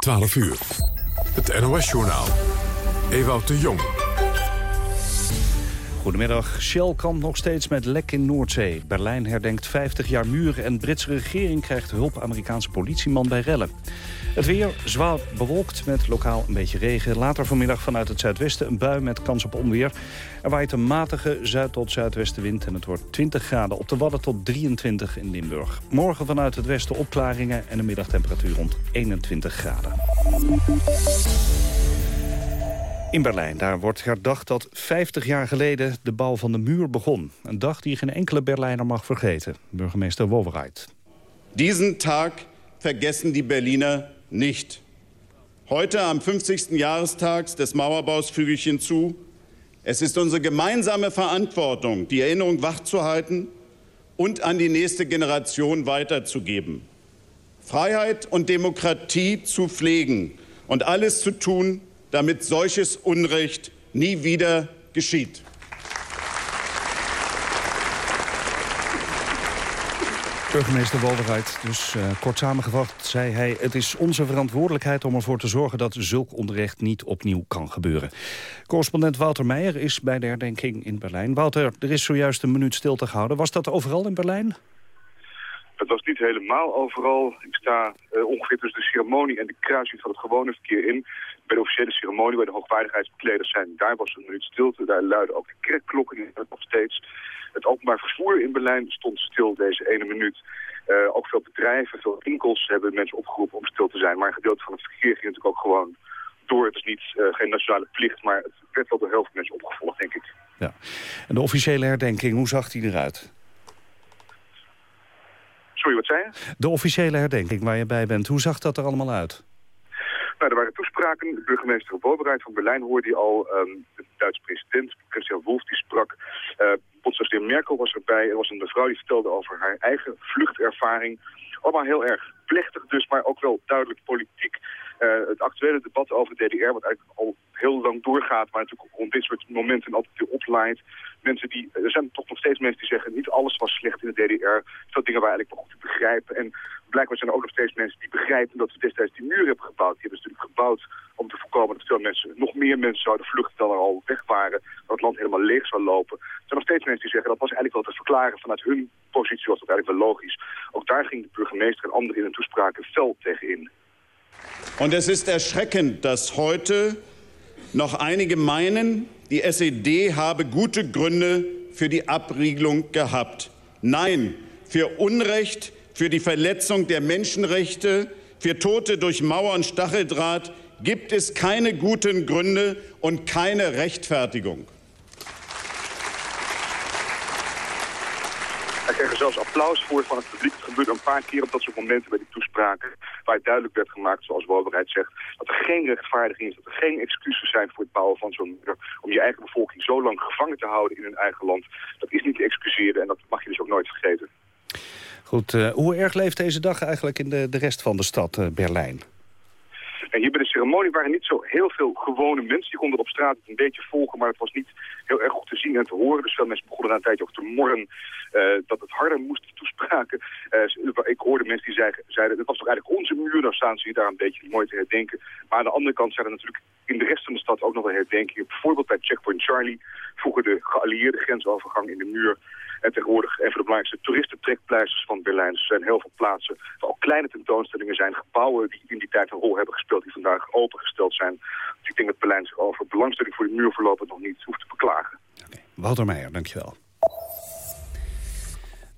12 uur. Het NOS-journaal. Ewout de Jong. Goedemiddag. Shell kampt nog steeds met lek in Noordzee. Berlijn herdenkt 50 jaar muren en Britse regering krijgt hulp Amerikaanse politieman bij rellen. Het weer zwaar bewolkt met lokaal een beetje regen. Later vanmiddag vanuit het zuidwesten een bui met kans op onweer. Er waait een matige zuid- tot zuidwestenwind en het wordt 20 graden op de Wadden tot 23 in Limburg. Morgen vanuit het westen opklaringen en een middagtemperatuur rond 21 graden. In Berlijn, daar wordt herdacht dat 50 jaar geleden de bouw van de muur begon. Een dag die geen enkele Berlijner mag vergeten. Burgemeester Wowereit. Diesen Tag vergessen die Berliner nicht. Heute am 50. Jahrestag des Mauerbaus füge ich hinzu, es ist unsere gemeinsame Verantwortung, die Erinnerung wachzuhalten und an die nächste Generation weiterzugeben. Freiheit und Demokratie zu pflegen und alles zu tun, damit solches Unrecht nie wieder geschieht. Burgemeester Wolderheid, dus uh, kort samengevat zei hij... het is onze verantwoordelijkheid om ervoor te zorgen dat zulk onrecht niet opnieuw kan gebeuren. Correspondent Wouter Meijer is bij de herdenking in Berlijn. Wouter, er is zojuist een minuut stilte gehouden. Was dat overal in Berlijn? Het was niet helemaal overal. Ik sta uh, ongeveer tussen de ceremonie en de kruising van het gewone verkeer in. Bij de officiële ceremonie, waar de hoogwaardigheidsbekleders zijn, daar was een minuut stilte. Daar luiden ook de kerkklokken nog steeds. Het openbaar vervoer in Berlijn stond stil deze ene minuut. Uh, ook veel bedrijven, veel winkels hebben mensen opgeroepen om stil te zijn. Maar een gedeelte van het verkeer ging natuurlijk ook gewoon door. Het is niet, uh, geen nationale plicht, maar het werd wel door heel veel mensen opgevolgd, denk ik. Ja. En de officiële herdenking, hoe zag die eruit? Sorry, wat zei je? De officiële herdenking waar je bij bent, hoe zag dat er allemaal uit? Nou, er waren toespraken. De burgemeester Woberheid van Berlijn hoorde je al. Um, de Duitse president, Christian Wolff, die sprak. Uh, Bondskanselier Merkel was erbij. Er was een mevrouw die vertelde over haar eigen vluchtervaring. Allemaal heel erg plechtig dus, maar ook wel duidelijk politiek. Uh, het actuele debat over de DDR, wat eigenlijk al heel lang doorgaat, maar natuurlijk rond dit soort momenten altijd weer oplaait. Mensen die, er zijn toch nog steeds mensen die zeggen, niet alles was slecht in de DDR. Veel dingen waren eigenlijk wel goed te begrijpen. En blijkbaar zijn er ook nog steeds mensen die begrijpen dat we destijds die muur hebben gebouwd. Die hebben ze natuurlijk gebouwd om te voorkomen dat veel mensen, nog meer mensen zouden vluchten dan er al weg waren. Dat het land helemaal leeg zou lopen. Er zijn nog steeds mensen die zeggen, dat was eigenlijk wel te verklaren vanuit hun positie, was dat eigenlijk wel logisch. Ook daar ging de burgemeester en anderen in hun toespraken fel tegen in. Und es ist erschreckend, dass heute noch einige meinen, die SED habe gute Gründe für die Abriegelung gehabt. Nein, für Unrecht, für die Verletzung der Menschenrechte, für Tote durch Mauer und Stacheldraht gibt es keine guten Gründe und keine Rechtfertigung. Hij kreeg er zelfs applaus voor van het publiek. Het gebeurde een paar keer op dat soort momenten bij die toespraken... waar het duidelijk werd gemaakt, zoals Woberheid zegt... dat er geen rechtvaardiging is, dat er geen excuses zijn voor het bouwen van zo'n muur... om je eigen bevolking zo lang gevangen te houden in hun eigen land. Dat is niet te excuseren en dat mag je dus ook nooit vergeten. Goed, uh, hoe erg leeft deze dag eigenlijk in de, de rest van de stad uh, Berlijn? En hier bij de ceremonie waren niet zo heel veel gewone mensen. Die konden op straat een beetje volgen, maar het was niet heel erg goed te zien en te horen. Dus veel mensen begonnen na een tijdje ook te morren uh, dat het harder moest toespraken. Uh, ik hoorde mensen die zeiden, zeiden, het was toch eigenlijk onze muur, nou staan ze hier daar een beetje mooi te herdenken. Maar aan de andere kant zijn er natuurlijk in de rest van de stad ook nog wel herdenkingen. Bijvoorbeeld bij Checkpoint Charlie, vroeger de geallieerde grensovergang in de muur. En tegenwoordig een van de belangrijkste toeristentrekpleisters van Berlijn. Dus er zijn heel veel plaatsen waar ook kleine tentoonstellingen zijn. Gebouwen die in die tijd een rol hebben gespeeld die vandaag opengesteld zijn. Dus ik denk dat Berlijn zich over belangstelling voor de muur voorlopig nog niet hoeft te beklagen. Okay. Wouter Meijer, dankjewel.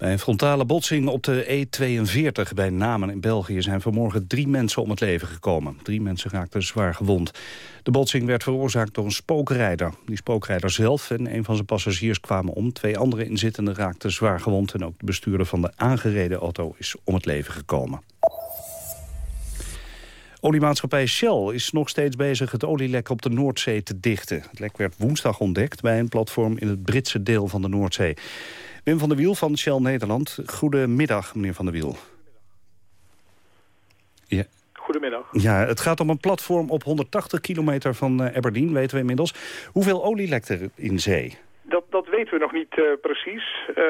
Bij een frontale botsing op de E42 bij Namen in België zijn vanmorgen drie mensen om het leven gekomen. Drie mensen raakten zwaar gewond. De botsing werd veroorzaakt door een spookrijder. Die spookrijder zelf en een van zijn passagiers kwamen om. Twee andere inzittenden raakten zwaar gewond en ook de bestuurder van de aangereden auto is om het leven gekomen. Oliemaatschappij Shell is nog steeds bezig het olielek op de Noordzee te dichten. Het lek werd woensdag ontdekt bij een platform in het Britse deel van de Noordzee. Wim van der Wiel van Shell Nederland. Goedemiddag, meneer van der Wiel. Ja. Goedemiddag. Ja, het gaat om een platform op 180 kilometer van uh, Aberdeen, weten we inmiddels. Hoeveel olie lekt er in zee? Dat, dat weten we nog niet uh, precies. Uh,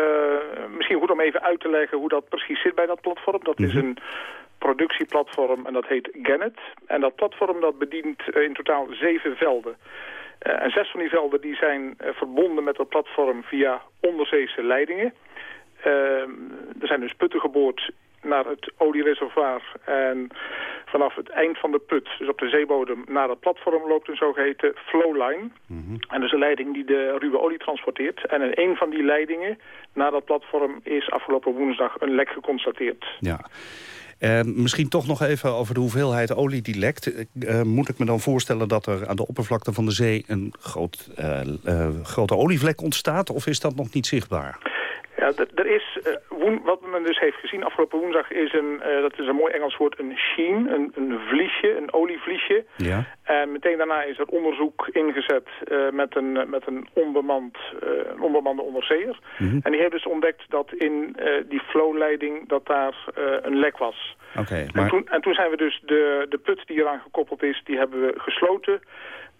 misschien goed om even uit te leggen hoe dat precies zit bij dat platform. Dat mm -hmm. is een productieplatform en dat heet Gannet. En dat platform dat bedient in totaal zeven velden. En zes van die velden die zijn verbonden met dat platform via onderzeese leidingen. er zijn dus putten geboord naar het oliereservoir. En vanaf het eind van de put, dus op de zeebodem, naar het platform loopt een zogeheten flowline. Mm En dat is een leiding die de ruwe olie transporteert. En in een van die leidingen naar dat platform is afgelopen woensdag een lek geconstateerd. Ja. En misschien toch nog even over de hoeveelheid olie die lekt. Uh, moet ik me dan voorstellen dat er aan de oppervlakte van de zee... een groot, uh, uh, grote olievlek ontstaat? Of is dat nog niet zichtbaar? Ja, er is, uh, wat men dus heeft gezien afgelopen woensdag is een, uh, dat is een mooi Engels woord, een sheen, een, een vliesje, een olievliesje. Ja. En meteen daarna is er onderzoek ingezet uh, met, een, met een, onbemand, een onbemande onderzeeër. Mm -hmm. En die heeft dus ontdekt dat in die flowleiding dat daar een lek was. Okay, maar... en, toen, en toen zijn we dus de, de put die eraan gekoppeld is, die hebben we gesloten.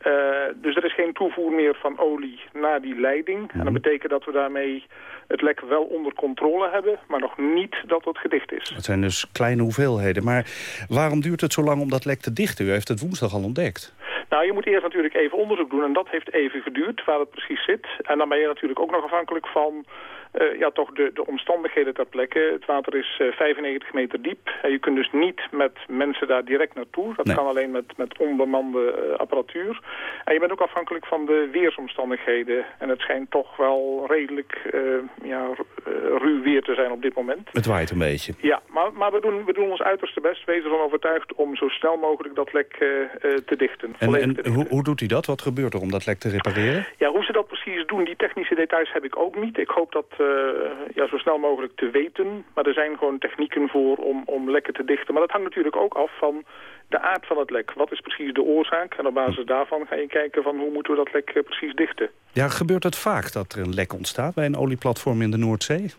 Uh, dus er is geen toevoer meer van olie naar die leiding. Mm -hmm. En dat mhm. betekent dat we daarmee het lek wel onder controle hebben, maar nog niet dat het gedicht is. Het zijn dus kleine hoeveelheden. Maar waarom duurt het zo lang om dat lek te dichten? U heeft het woensdag al ontdekt. Nou, je moet eerst natuurlijk even onderzoek doen en dat heeft even geduurd waar het precies zit. En dan ben je natuurlijk ook nog afhankelijk van uh, ja, toch de, de omstandigheden ter plekke. Het water is uh, eh, 95 meter diep. En je kunt dus niet met mensen daar direct naartoe. Dat nee. kan alleen met, met onbemande uh, apparatuur. En je bent ook afhankelijk van de weersomstandigheden. En het schijnt toch wel redelijk ja, ruw weer te zijn op dit moment. Het waait een beetje. Ja, maar, maar we, doen, we doen ons uiterste best. Wees ervan overtuigd om zo snel mogelijk dat lek te dichten. En, en te dichten. Hoe, hoe doet hij dat? Wat gebeurt er om dat lek te repareren? Ja, hoe ze dat precies doen, die technische details heb ik ook niet. Ik hoop dat ja, zo snel mogelijk te weten. Maar er zijn gewoon technieken voor om, om lekken te dichten. Maar dat hangt natuurlijk ook af van de aard van het lek. Wat is precies de oorzaak? En op basis daarvan ga je kijken van hoe moeten we dat lek uh, precies dichten. Ja, gebeurt het vaak dat er een lek ontstaat bij een olieplatform in de Noordzee?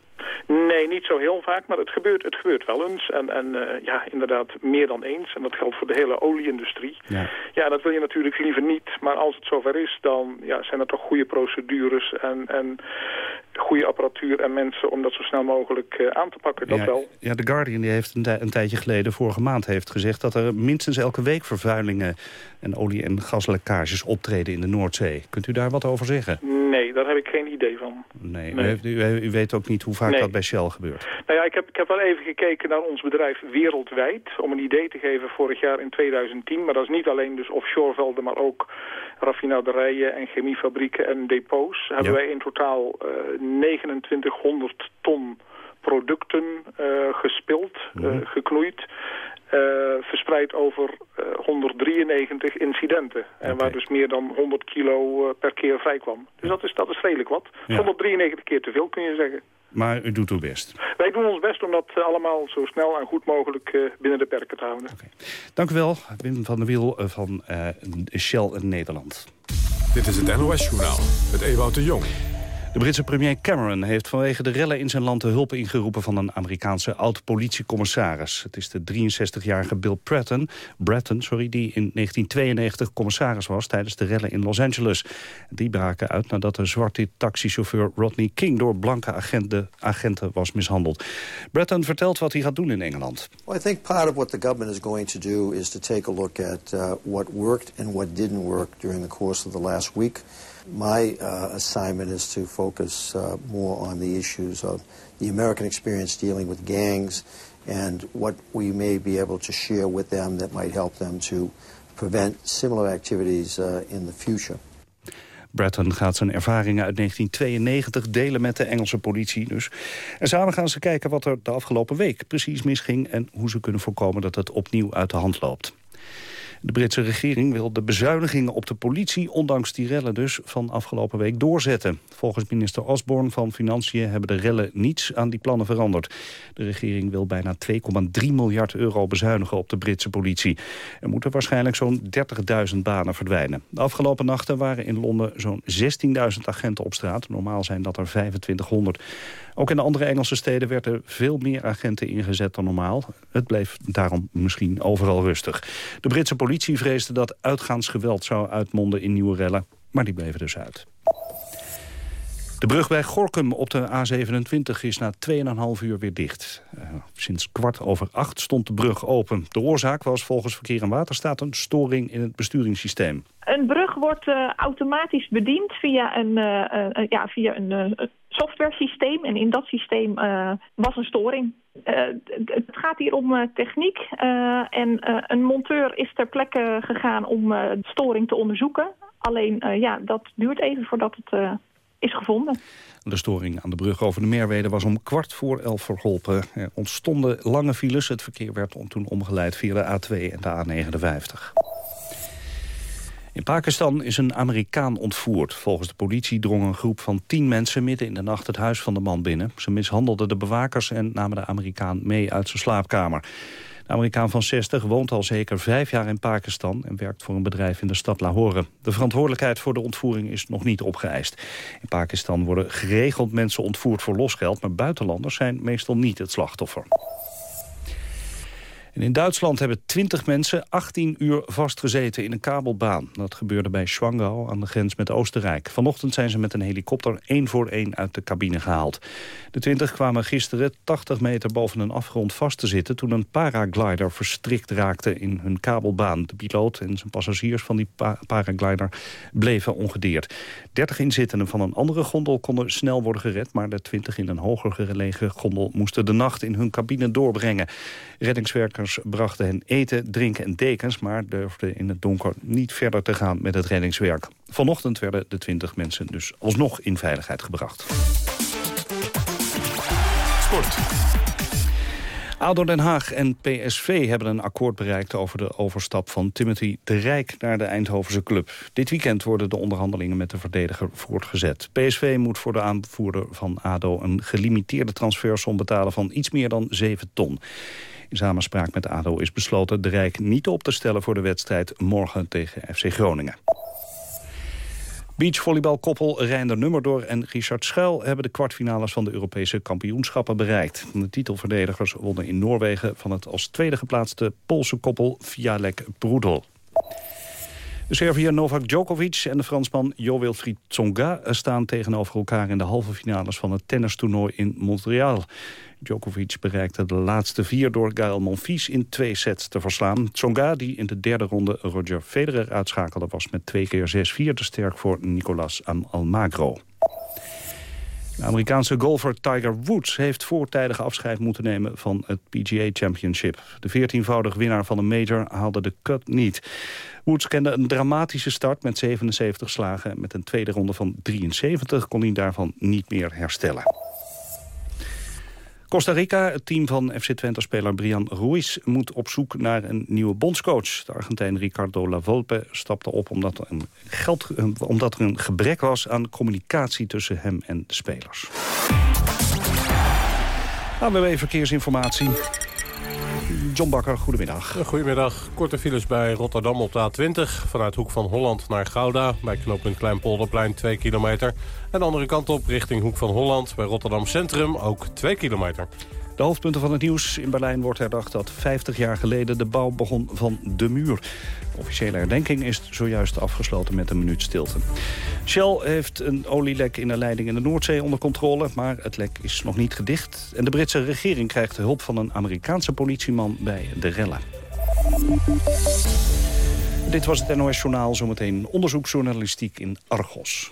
Nee, niet zo heel vaak, maar het gebeurt, het gebeurt wel eens. En, en uh, ja, inderdaad meer dan eens. En dat geldt voor de hele olieindustrie. Ja. ja, dat wil je natuurlijk liever niet. Maar als het zover is, dan ja, zijn er toch goede procedures en, en goede apparatuur en mensen om dat zo snel mogelijk uh, aan te pakken. Dat ja, wel. Ja, The Guardian die heeft een, een, tijdje geleden, vorige maand, heeft gezegd... dat er minstens elke week vervuilingen en olie- en gaslekkages optreden in de Noordzee. Kunt u daar wat over zeggen? Nee, daar heb ik geen idee van. Nee, nee. U, u, u, weet ook niet hoe vaak nee. dat bij Shell gebeurt? Nou ja, ik heb, ik heb wel even gekeken naar ons bedrijf wereldwijd... om een idee te geven vorig jaar in 2010. Maar dat is niet alleen dus offshore velden, maar ook raffinaderijen en chemiefabrieken en depots. Ja. Hebben wij in totaal uh, 2900 ton producten uh, gespild, mm -hmm. uh, geknoeid. Uh, verspreid over 193 incidenten. En waar dus meer dan 100 kilo per keer vrij kwam. Dus dat is, dat is redelijk wat. Ja. 193 keer te veel kun je zeggen. Maar u doet uw best. Wij doen ons best om dat allemaal zo snel en goed mogelijk binnen de perken te houden. Okay. Dank u wel, Wim van der Wiel van uh, Shell in Nederland. Dit is het NOS Journaal met Ewout de Jong. De Britse premier Cameron heeft vanwege de rellen in zijn land de hulp ingeroepen van een Amerikaanse oud-politiecommissaris. Het is de 63-jarige Bill Bratton, Bratton sorry, die in 1992 commissaris was tijdens de rellen in Los Angeles. Die braken uit nadat de zwarte taxichauffeur Rodney King door blanke agenten, agenten was mishandeld. Bratton vertelt wat hij gaat doen in Engeland. I think part of what the government is going to do is to take a look at uh, what worked and what didn't work during the course of the last week. My uh, assignment is to focus uh, more on the issues of the American experience dealing with gangs and what we may be able to share with them that might help them to prevent similar activities uh, in the future. Bratton gaat zijn ervaringen uit 1992 delen met de Engelse politie dus. En samen gaan ze kijken wat er de afgelopen week precies misging... en hoe ze kunnen voorkomen dat het opnieuw uit de hand loopt. De Britse regering wil de bezuinigingen op de politie... ondanks die rellen dus van afgelopen week doorzetten. Volgens minister Osborne van Financiën hebben de rellen niets aan die plannen veranderd. De regering wil bijna 2,3 miljard euro bezuinigen op de Britse politie. Er moeten waarschijnlijk zo'n 30.000 banen verdwijnen. De afgelopen nachten waren in Londen zo'n 16.000 agenten op straat. Normaal zijn dat er 2500. Ook in de andere Engelse steden werden veel meer agenten ingezet dan normaal. Het bleef daarom misschien overal rustig. De Britse politie vreesde dat uitgaansgeweld zou uitmonden in nieuwe rellen. Maar die bleven dus uit. De brug bij Gorkum op de A27 is na 2,5 uur weer dicht. Uh, sinds kwart over acht stond de brug open. De oorzaak was volgens Verkeer en Waterstaat een storing in het besturingssysteem. Een brug wordt uh, automatisch bediend via een, uh, ja, via een software-systeem. En in dat systeem was een storing. het gaat hier om techniek. en een monteur is ter plekke gegaan om de storing te onderzoeken. Alleen ja, dat duurt even voordat het is gevonden. De storing aan de brug over de Merwede was om kwart voor elf verholpen. Er ontstonden lange files. Het verkeer werd toen omgeleid via de A2 en de A59. In Pakistan is een Amerikaan ontvoerd. Volgens de politie drong een groep van tien mensen midden in de nacht het huis van de man binnen. Ze mishandelden de bewakers en namen de Amerikaan mee uit zijn slaapkamer. De Amerikaan van 60 woont al zeker vijf jaar in Pakistan... en werkt voor een bedrijf in de stad Lahore. De verantwoordelijkheid voor de ontvoering is nog niet opgeëist. In Pakistan worden geregeld mensen ontvoerd voor losgeld... maar buitenlanders zijn meestal niet het slachtoffer in Duitsland hebben 20 mensen 18 uur vastgezeten in een kabelbaan. Dat gebeurde bij Schwangau aan de grens met Oostenrijk. Vanochtend zijn ze met een helikopter één voor één uit de cabine gehaald. De 20 kwamen gisteren 80 meter boven een afgrond vast te zitten... toen een paraglider verstrikt raakte in hun kabelbaan. De piloot en zijn passagiers van die paraglider bleven ongedeerd. 30 inzittenden van een andere gondel konden snel worden gered... maar de 20 in een hoger gelegen gondel moesten de nacht in hun cabine doorbrengen. Reddingswerkers brachten hen eten, drinken en dekens... maar durfden in het donker niet verder te gaan met het reddingswerk. Vanochtend werden de 20 mensen dus alsnog in veiligheid gebracht. Sport. ADO Den Haag en PSV hebben een akkoord bereikt over de overstap van Timothy de Rijk naar de Eindhovense club. Dit weekend worden de onderhandelingen met de verdediger voortgezet. PSV moet voor de aanvoerder van ADO een gelimiteerde transfersom betalen van iets meer dan 7 ton. In samenspraak met ADO is besloten de Rijk niet op te stellen voor de wedstrijd morgen tegen FC Groningen. Beachvolleybalkoppel Reinder Nummerdor en Richard Schuil... hebben de kwartfinales van de Europese kampioenschappen bereikt. De titelverdedigers wonnen in Noorwegen... van het als tweede geplaatste Poolse koppel Vialek Broedel. De Serviër Novak Djokovic en de Fransman Jo Wilfried Tsonga staan tegenover elkaar in de halve finales van het tennistoernooi in Montreal. Djokovic bereikte de laatste vier door Gael Monfils in twee sets te verslaan. Tsonga, die in de derde ronde Roger Federer uitschakelde... was met twee keer 6-4 te sterk voor Nicolas Almagro. De Amerikaanse golfer Tiger Woods heeft voortijdig afscheid moeten nemen van het PGA Championship. De veertienvoudig winnaar van de major haalde de cut niet. Woods kende een dramatische start met 77 slagen. Met een tweede ronde van 73 kon hij daarvan niet meer herstellen. Costa Rica, het team van FC Twente-speler Brian Ruiz... moet op zoek naar een nieuwe bondscoach. De Argentijn Ricardo Lavolpe stapte op omdat er, een geld, omdat er een gebrek was... aan communicatie tussen hem en de spelers. AWB Verkeersinformatie. John Bakker, goedemiddag. Goedemiddag. Korte files bij Rotterdam op de A20. Vanuit Hoek van Holland naar Gouda. Bij knooppunt Kleinpolderplein 2 kilometer. En de andere kant op richting Hoek van Holland. Bij Rotterdam Centrum ook 2 kilometer. De hoofdpunten van het nieuws. In Berlijn wordt herdacht dat 50 jaar geleden de bouw begon van de muur. De officiële herdenking is zojuist afgesloten met een minuut stilte. Shell heeft een olielek in de leiding in de Noordzee onder controle... maar het lek is nog niet gedicht. En de Britse regering krijgt hulp van een Amerikaanse politieman bij de rellen. Dit was het NOS Journaal, zometeen onderzoeksjournalistiek in Argos.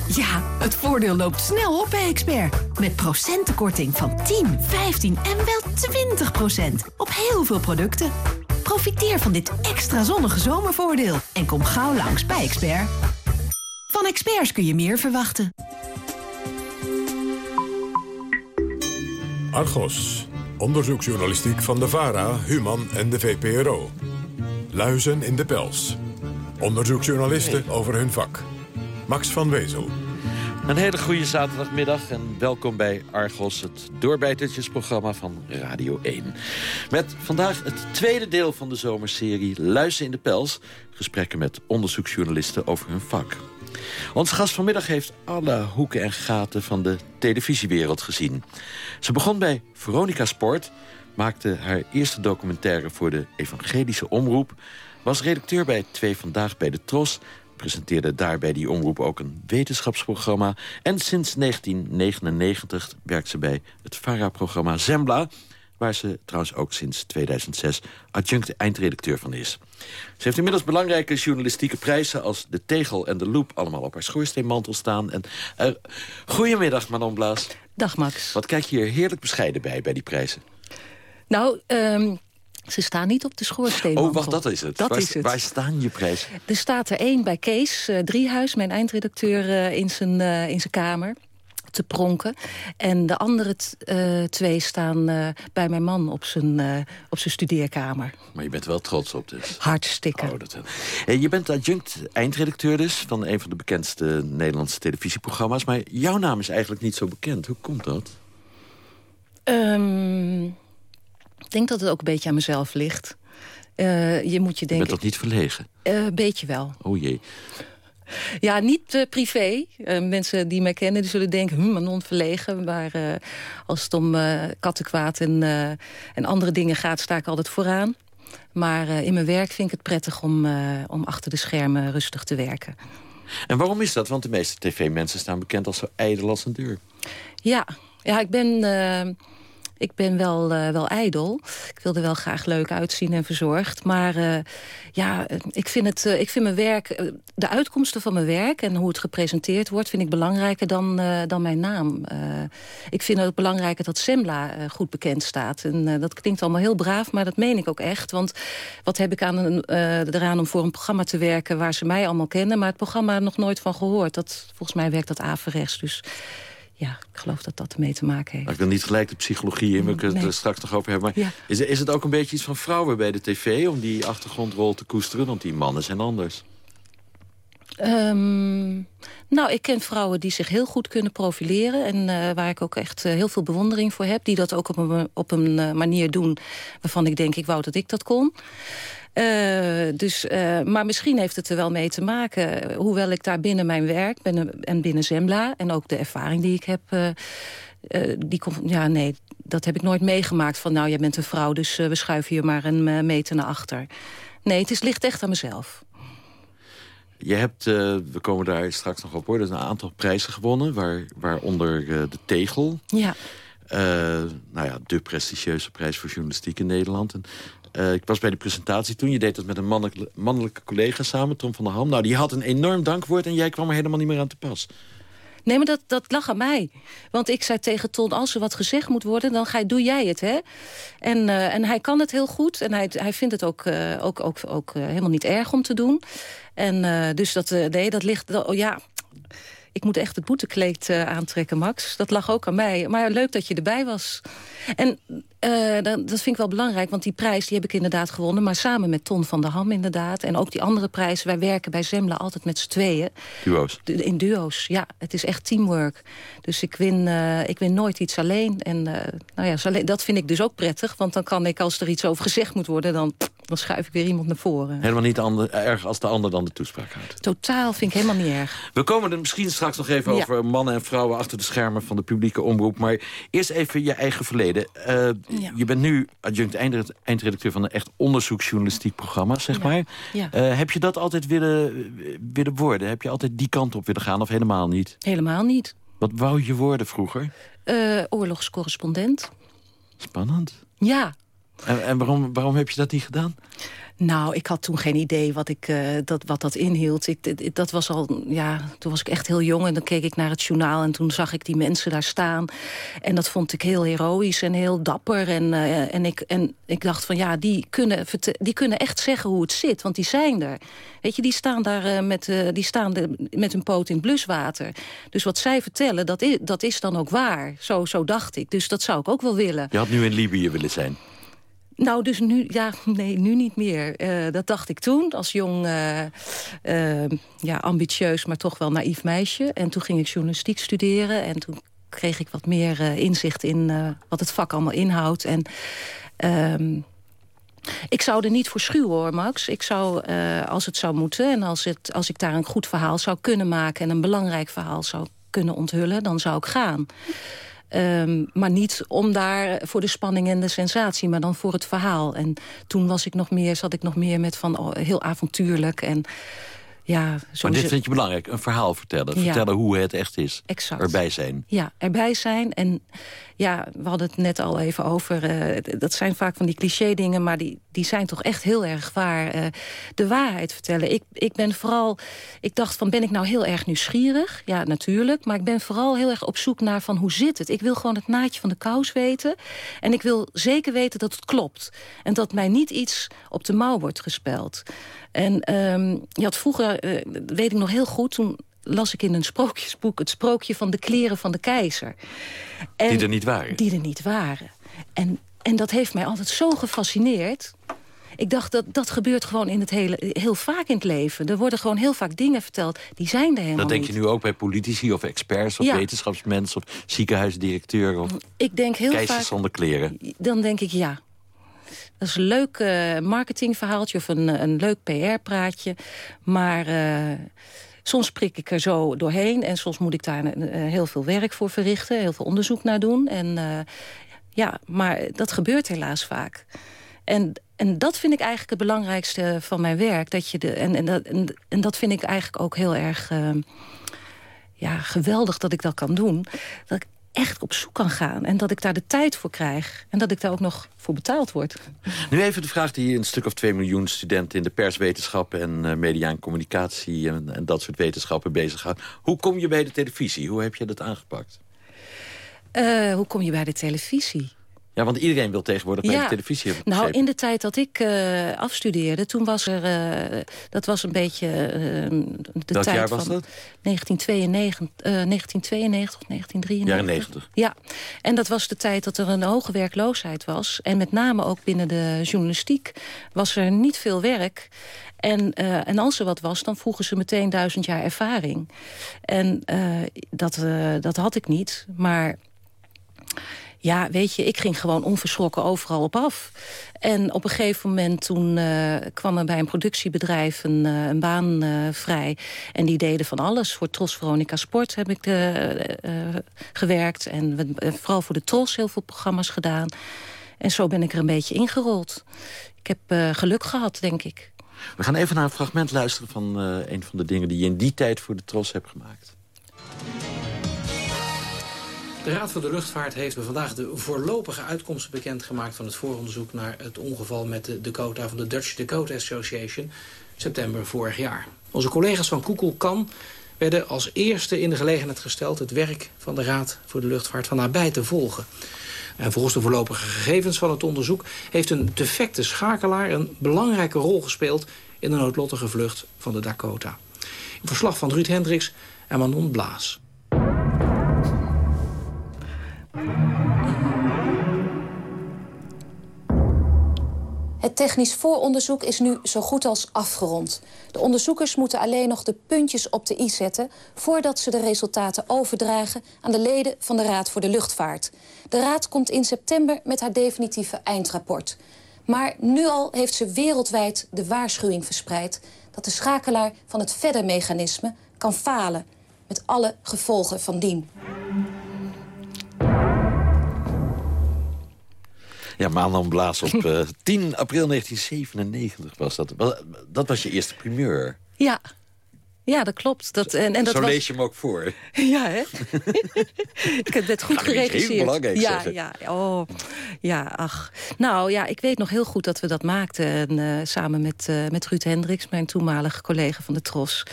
Ja, het voordeel loopt snel op bij Expert. Met procentenkorting van 10, 15 en wel 20 procent op heel veel producten. Profiteer van dit extra zonnige zomervoordeel en kom gauw langs bij Expert. Van experts kun je meer verwachten. Argos. Onderzoeksjournalistiek van de VARA, Human en de VPRO. Luizen in de pels. Onderzoeksjournalisten over hun vak. Max van Wezel. Een hele goede zaterdagmiddag en welkom bij Argos, het doorbijtertjesprogramma van Radio 1. Met vandaag het tweede deel van de zomerserie Luizen in de Pels. Gesprekken met onderzoeksjournalisten over hun vak. Ons gast vanmiddag heeft alle hoeken en gaten van de televisiewereld gezien. Ze begon bij Veronica Sport, maakte haar eerste documentaire voor de Evangelische Omroep... was redacteur bij Twee Vandaag bij de Tros presenteerde daar bij die omroep ook een wetenschapsprogramma. En sinds 1999 werkt ze bij het VARA-programma Zembla... waar ze trouwens ook sinds 2006 adjunct eindredacteur van is. Ze heeft inmiddels belangrijke journalistieke prijzen... als de Tegel en de Loep allemaal op haar schoorsteenmantel staan. En, uh, goedemiddag, Manon Blaas. Dag, Max. Wat kijk je hier heerlijk bescheiden bij, bij die prijzen? Nou, um, ze staan niet op de schoorsteenmantel. Oh, wacht, dat is het. Dat waar, is het. Waar staan je prijzen? Er staat er één bij Kees uh, Driehuis, mijn eindredacteur, uh, in, zijn, uh, in zijn kamer te pronken. En de andere twee staan bij mijn man op zijn, op zijn studeerkamer. Maar je bent wel trots op dus? Hartstikke. Oh, dat... hey, je bent adjunct eindredacteur dus... van een van de bekendste Nederlandse televisieprogramma's. Maar jouw naam is eigenlijk niet zo bekend. Hoe komt dat? Um, ik denk dat het ook een beetje aan mezelf ligt. Uh, je moet je denken... Je bent dat niet verlegen? Een uh, beetje wel. Oh jee. Ja, niet uh, privé. mensen die mij kennen die zullen denken, hm, Manon verlegen. Maar als het om kattenkwaad en, en andere dingen gaat, sta ik altijd vooraan. Maar in mijn werk vind ik het prettig om, om achter de schermen rustig te werken. En waarom is dat? Want de meeste tv-mensen staan bekend als zo ijdel als een deur. Ja, ja ik ben... Ik ben wel, uh, wel ijdel. Ik wil er wel graag leuk uitzien en verzorgd. Maar uh, ja, ik vind, het, ik vind mijn werk... de uitkomsten van mijn werk en hoe het gepresenteerd wordt... vind ik belangrijker dan, dan mijn naam. ik vind het belangrijker dat Sembla goed bekend staat. En dat klinkt allemaal heel braaf, maar dat meen ik ook echt. Want wat heb ik aan een, eraan om voor een programma te werken... waar ze mij allemaal kennen, maar het programma nog nooit van gehoord. Dat, volgens mij werkt dat averechts, dus ja, ik geloof dat dat ermee te maken heeft. Ik wil niet gelijk de psychologie in, we kunnen het er straks nog over hebben. Maar ja. is, is het ook een beetje iets van vrouwen bij de tv... om die achtergrondrol te koesteren? Want die mannen zijn anders. Um, nou, ik ken vrouwen die zich heel goed kunnen profileren... en uh, waar ik ook echt uh, heel veel bewondering voor heb... die dat ook op een, op een uh, manier doen waarvan ik denk... ik wou dat ik dat kon. Uh, dus, uh, maar misschien heeft het er wel mee te maken. Hoewel ik daar binnen mijn werk ben, en binnen Zembla... en ook de ervaring die ik heb... Uh, die komt, ja, nee, dat heb ik nooit meegemaakt. Van nou, jij bent een vrouw, dus we schuiven je maar een meter naar achter. Nee, het is, ligt echt aan mezelf. Je hebt, we komen daar straks nog op hoor, dus een aantal prijzen gewonnen. Waar, waaronder de Tegel. Ja. nou ja, de prestigieuze prijs voor journalistiek in Nederland. En uh, ik was bij de presentatie toen. Je deed dat met een mannelijke, collega samen, Tom van der Ham. Nou, die had een enorm dankwoord en jij kwam er helemaal niet meer aan te pas. Nee, maar dat, dat lag aan mij. Want ik zei tegen Ton, als er wat gezegd moet worden... dan ga, doe jij het, hè? En, uh, en hij kan het heel goed. En hij, hij vindt het ook, uh, ook, ook, ook helemaal niet erg om te doen. En dus dat, nee, dat ligt... Oh, ja, ik moet echt het boetekleed uh, aantrekken, Max. Dat lag ook aan mij. Maar leuk dat je erbij was. En uh, dat, dat vind ik wel belangrijk, want die prijs die heb ik inderdaad gewonnen. Maar samen met Ton van der Ham inderdaad. En ook die andere prijzen. Wij werken bij Zembla altijd met z'n tweeën. Duo's? In duo's, ja. Het is echt teamwork. Dus ik win, uh, ik win nooit iets alleen. En nou ja, dat vind ik dus ook prettig. Want dan kan ik, als er iets over gezegd moet worden... dan, dan schuif ik weer iemand naar voren. Helemaal niet ander, erg als de ander dan de toespraak houdt? Totaal vind ik helemaal niet erg. We komen er misschien straks nog even ja. over mannen en vrouwen... achter de schermen van de publieke omroep. Maar eerst even je eigen verleden. Uh, ja. Je bent nu adjunct eindredacteur van een echt onderzoeksjournalistiek programma, zeg ja. maar. Uh, heb je dat altijd willen, willen worden? Heb je altijd die kant op willen gaan of helemaal niet? Helemaal niet. Wat wou je worden vroeger? Uh, oorlogscorrespondent. Spannend. Ja. En, en waarom, waarom heb je dat niet gedaan? Nou, ik had toen geen idee wat, ik, uh, dat, wat dat inhield. Ik, dat was al, ja, toen was ik echt heel jong en dan keek ik naar het journaal... en toen zag ik die mensen daar staan. En dat vond ik heel heroïs en heel dapper. En, uh, en, ik, en ik dacht van, ja, die kunnen, die kunnen echt zeggen hoe het zit. Want die zijn er. Weet je, die staan daar uh, met, die staan de, met hun poot in bluswater. Dus wat zij vertellen, dat is, dat is dan ook waar. Zo, zo dacht ik. Dus dat zou ik ook wel willen. Je had nu in Libië willen zijn. Nou, dus nu, ja, nee, nu niet meer. Uh, dat dacht ik toen, als jong, uh, uh, ja, ambitieus, maar toch wel naïef meisje. En toen ging ik journalistiek studeren en toen kreeg ik wat meer inzicht in wat het vak allemaal inhoudt. En ehm, ik zou er niet voor schuwen hoor, Max. Ik zou, als het zou moeten en als, het, als ik daar een goed verhaal zou kunnen maken... en een belangrijk verhaal zou kunnen onthullen, dan zou ik gaan. Um, maar niet om daar voor de spanning en de sensatie, maar dan voor het verhaal. En toen was ik nog meer, zat ik nog meer met van oh, heel avontuurlijk en ja, maar dit vind je belangrijk, een verhaal vertellen. Vertellen hoe het echt is. Exact. Erbij zijn. Ja, erbij zijn. En ja, we hadden het net al even over. Uh, dat zijn vaak van die cliché dingen, maar die, die zijn toch echt heel erg waar. Uh, de waarheid vertellen. Ik, ik ben vooral, ik dacht van ben ik nou heel erg nieuwsgierig? Ja, natuurlijk. Maar ik ben vooral heel erg op zoek naar van hoe zit het? Ik wil gewoon het naadje van de kous weten. En ik wil zeker weten dat het klopt. En dat mij niet iets op de mouw wordt gespeld. En um, je had vroeger, uh, weet ik nog heel goed... toen las ik in een sprookjesboek het sprookje van de kleren van de keizer. En, die er niet waren? Die er niet waren. En, en dat heeft mij altijd zo gefascineerd. Ik dacht, dat, dat gebeurt gewoon in het hele, heel vaak in het leven. Er worden gewoon heel vaak dingen verteld, die zijn er helemaal Dat denk je nu ook bij politici of experts of wetenschapsmensen... of ziekenhuisdirecteur of ik denk heel keizers zonder kleren? Dan denk ik ja. Dat is een leuk uh, marketingverhaaltje of een, een leuk PR-praatje. Maar... Uh, Soms prik ik er zo doorheen en soms moet ik daar uh, heel veel werk voor verrichten. Heel veel onderzoek naar doen. En, uh, ja, maar dat gebeurt helaas vaak. En, en dat vind ik eigenlijk het belangrijkste van mijn werk. Dat je de, en, en, dat, en, en dat vind ik eigenlijk ook heel erg uh, ja, geweldig dat ik dat kan doen. Dat echt op zoek kan gaan. En dat ik daar de tijd voor krijg. En dat ik daar ook nog voor betaald word. Nu even de vraag die een stuk of 2 miljoen studenten... in de perswetenschappen en uh, media en communicatie... En, en, dat soort wetenschappen bezighoudt. Hoe kom je bij de televisie? Hoe heb je dat aangepakt? Uh, hoe kom je bij de televisie? Ja, want iedereen wil tegenwoordig bij de televisie hebben. Nou, in de tijd dat ik uh, afstudeerde, toen was er... Uh, dat was een beetje uh, de Welk tijd jaar was van dat? 1992, 1992 of 1993. Jaren 90. Ja, en dat was de tijd dat er een hoge werkloosheid was. En met name ook binnen de journalistiek was er niet veel werk. En, uh, en als er wat was, dan vroegen ze meteen duizend jaar ervaring. En uh, dat, uh, dat had ik niet, maar... Ja, weet je, ik ging gewoon onverschrokken overal op af. En op een gegeven moment toen uh, kwam er bij een productiebedrijf een, uh, een baan uh, vrij. En die deden van alles. Voor Tros Veronica Sport heb ik gewerkt. En we, vooral voor de Tros heel veel programma's gedaan. En zo ben ik er een beetje ingerold. Ik heb geluk gehad, denk ik. We gaan even naar een fragment luisteren van een van de dingen... die je in die tijd voor de Tros hebt gemaakt. De Raad voor de Luchtvaart heeft vandaag de voorlopige uitkomsten bekendgemaakt... van het vooronderzoek naar het ongeval met de Dakota van de Dutch Dakota Association... september vorig jaar. Onze collega's van Koekelkan werden als eerste in de gelegenheid gesteld... het werk van de Raad voor de Luchtvaart van nabij te volgen. En volgens de voorlopige gegevens van het onderzoek... heeft een defecte schakelaar een belangrijke rol gespeeld... in de noodlottige vlucht van de Dakota. Verslag van Ruud Hendricks en Manon Blaas. Het technisch vooronderzoek is nu zo goed als afgerond. De onderzoekers moeten alleen nog de puntjes op de i zetten... voordat ze de resultaten overdragen aan de leden van de Raad voor de Luchtvaart. De Raad komt in september met haar definitieve eindrapport. Maar nu al heeft ze wereldwijd de waarschuwing verspreid... dat de schakelaar van het verder-mechanisme kan falen... met alle gevolgen van dien. Ja, Maanland Blaas op uh, 10 april 1997 was dat. Dat was je eerste primeur. Ja, ja, dat klopt. Dat, en, en dat Zo was... lees je hem ook voor. Ja, hè? ik heb het goed geregisseerd. Heel belangrijk ja, ja, oh, ja, ach. Nou ja, ik weet nog heel goed dat we dat maakten. En, uh, samen met, uh, met Ruud Hendricks, mijn toenmalige collega van de Tros.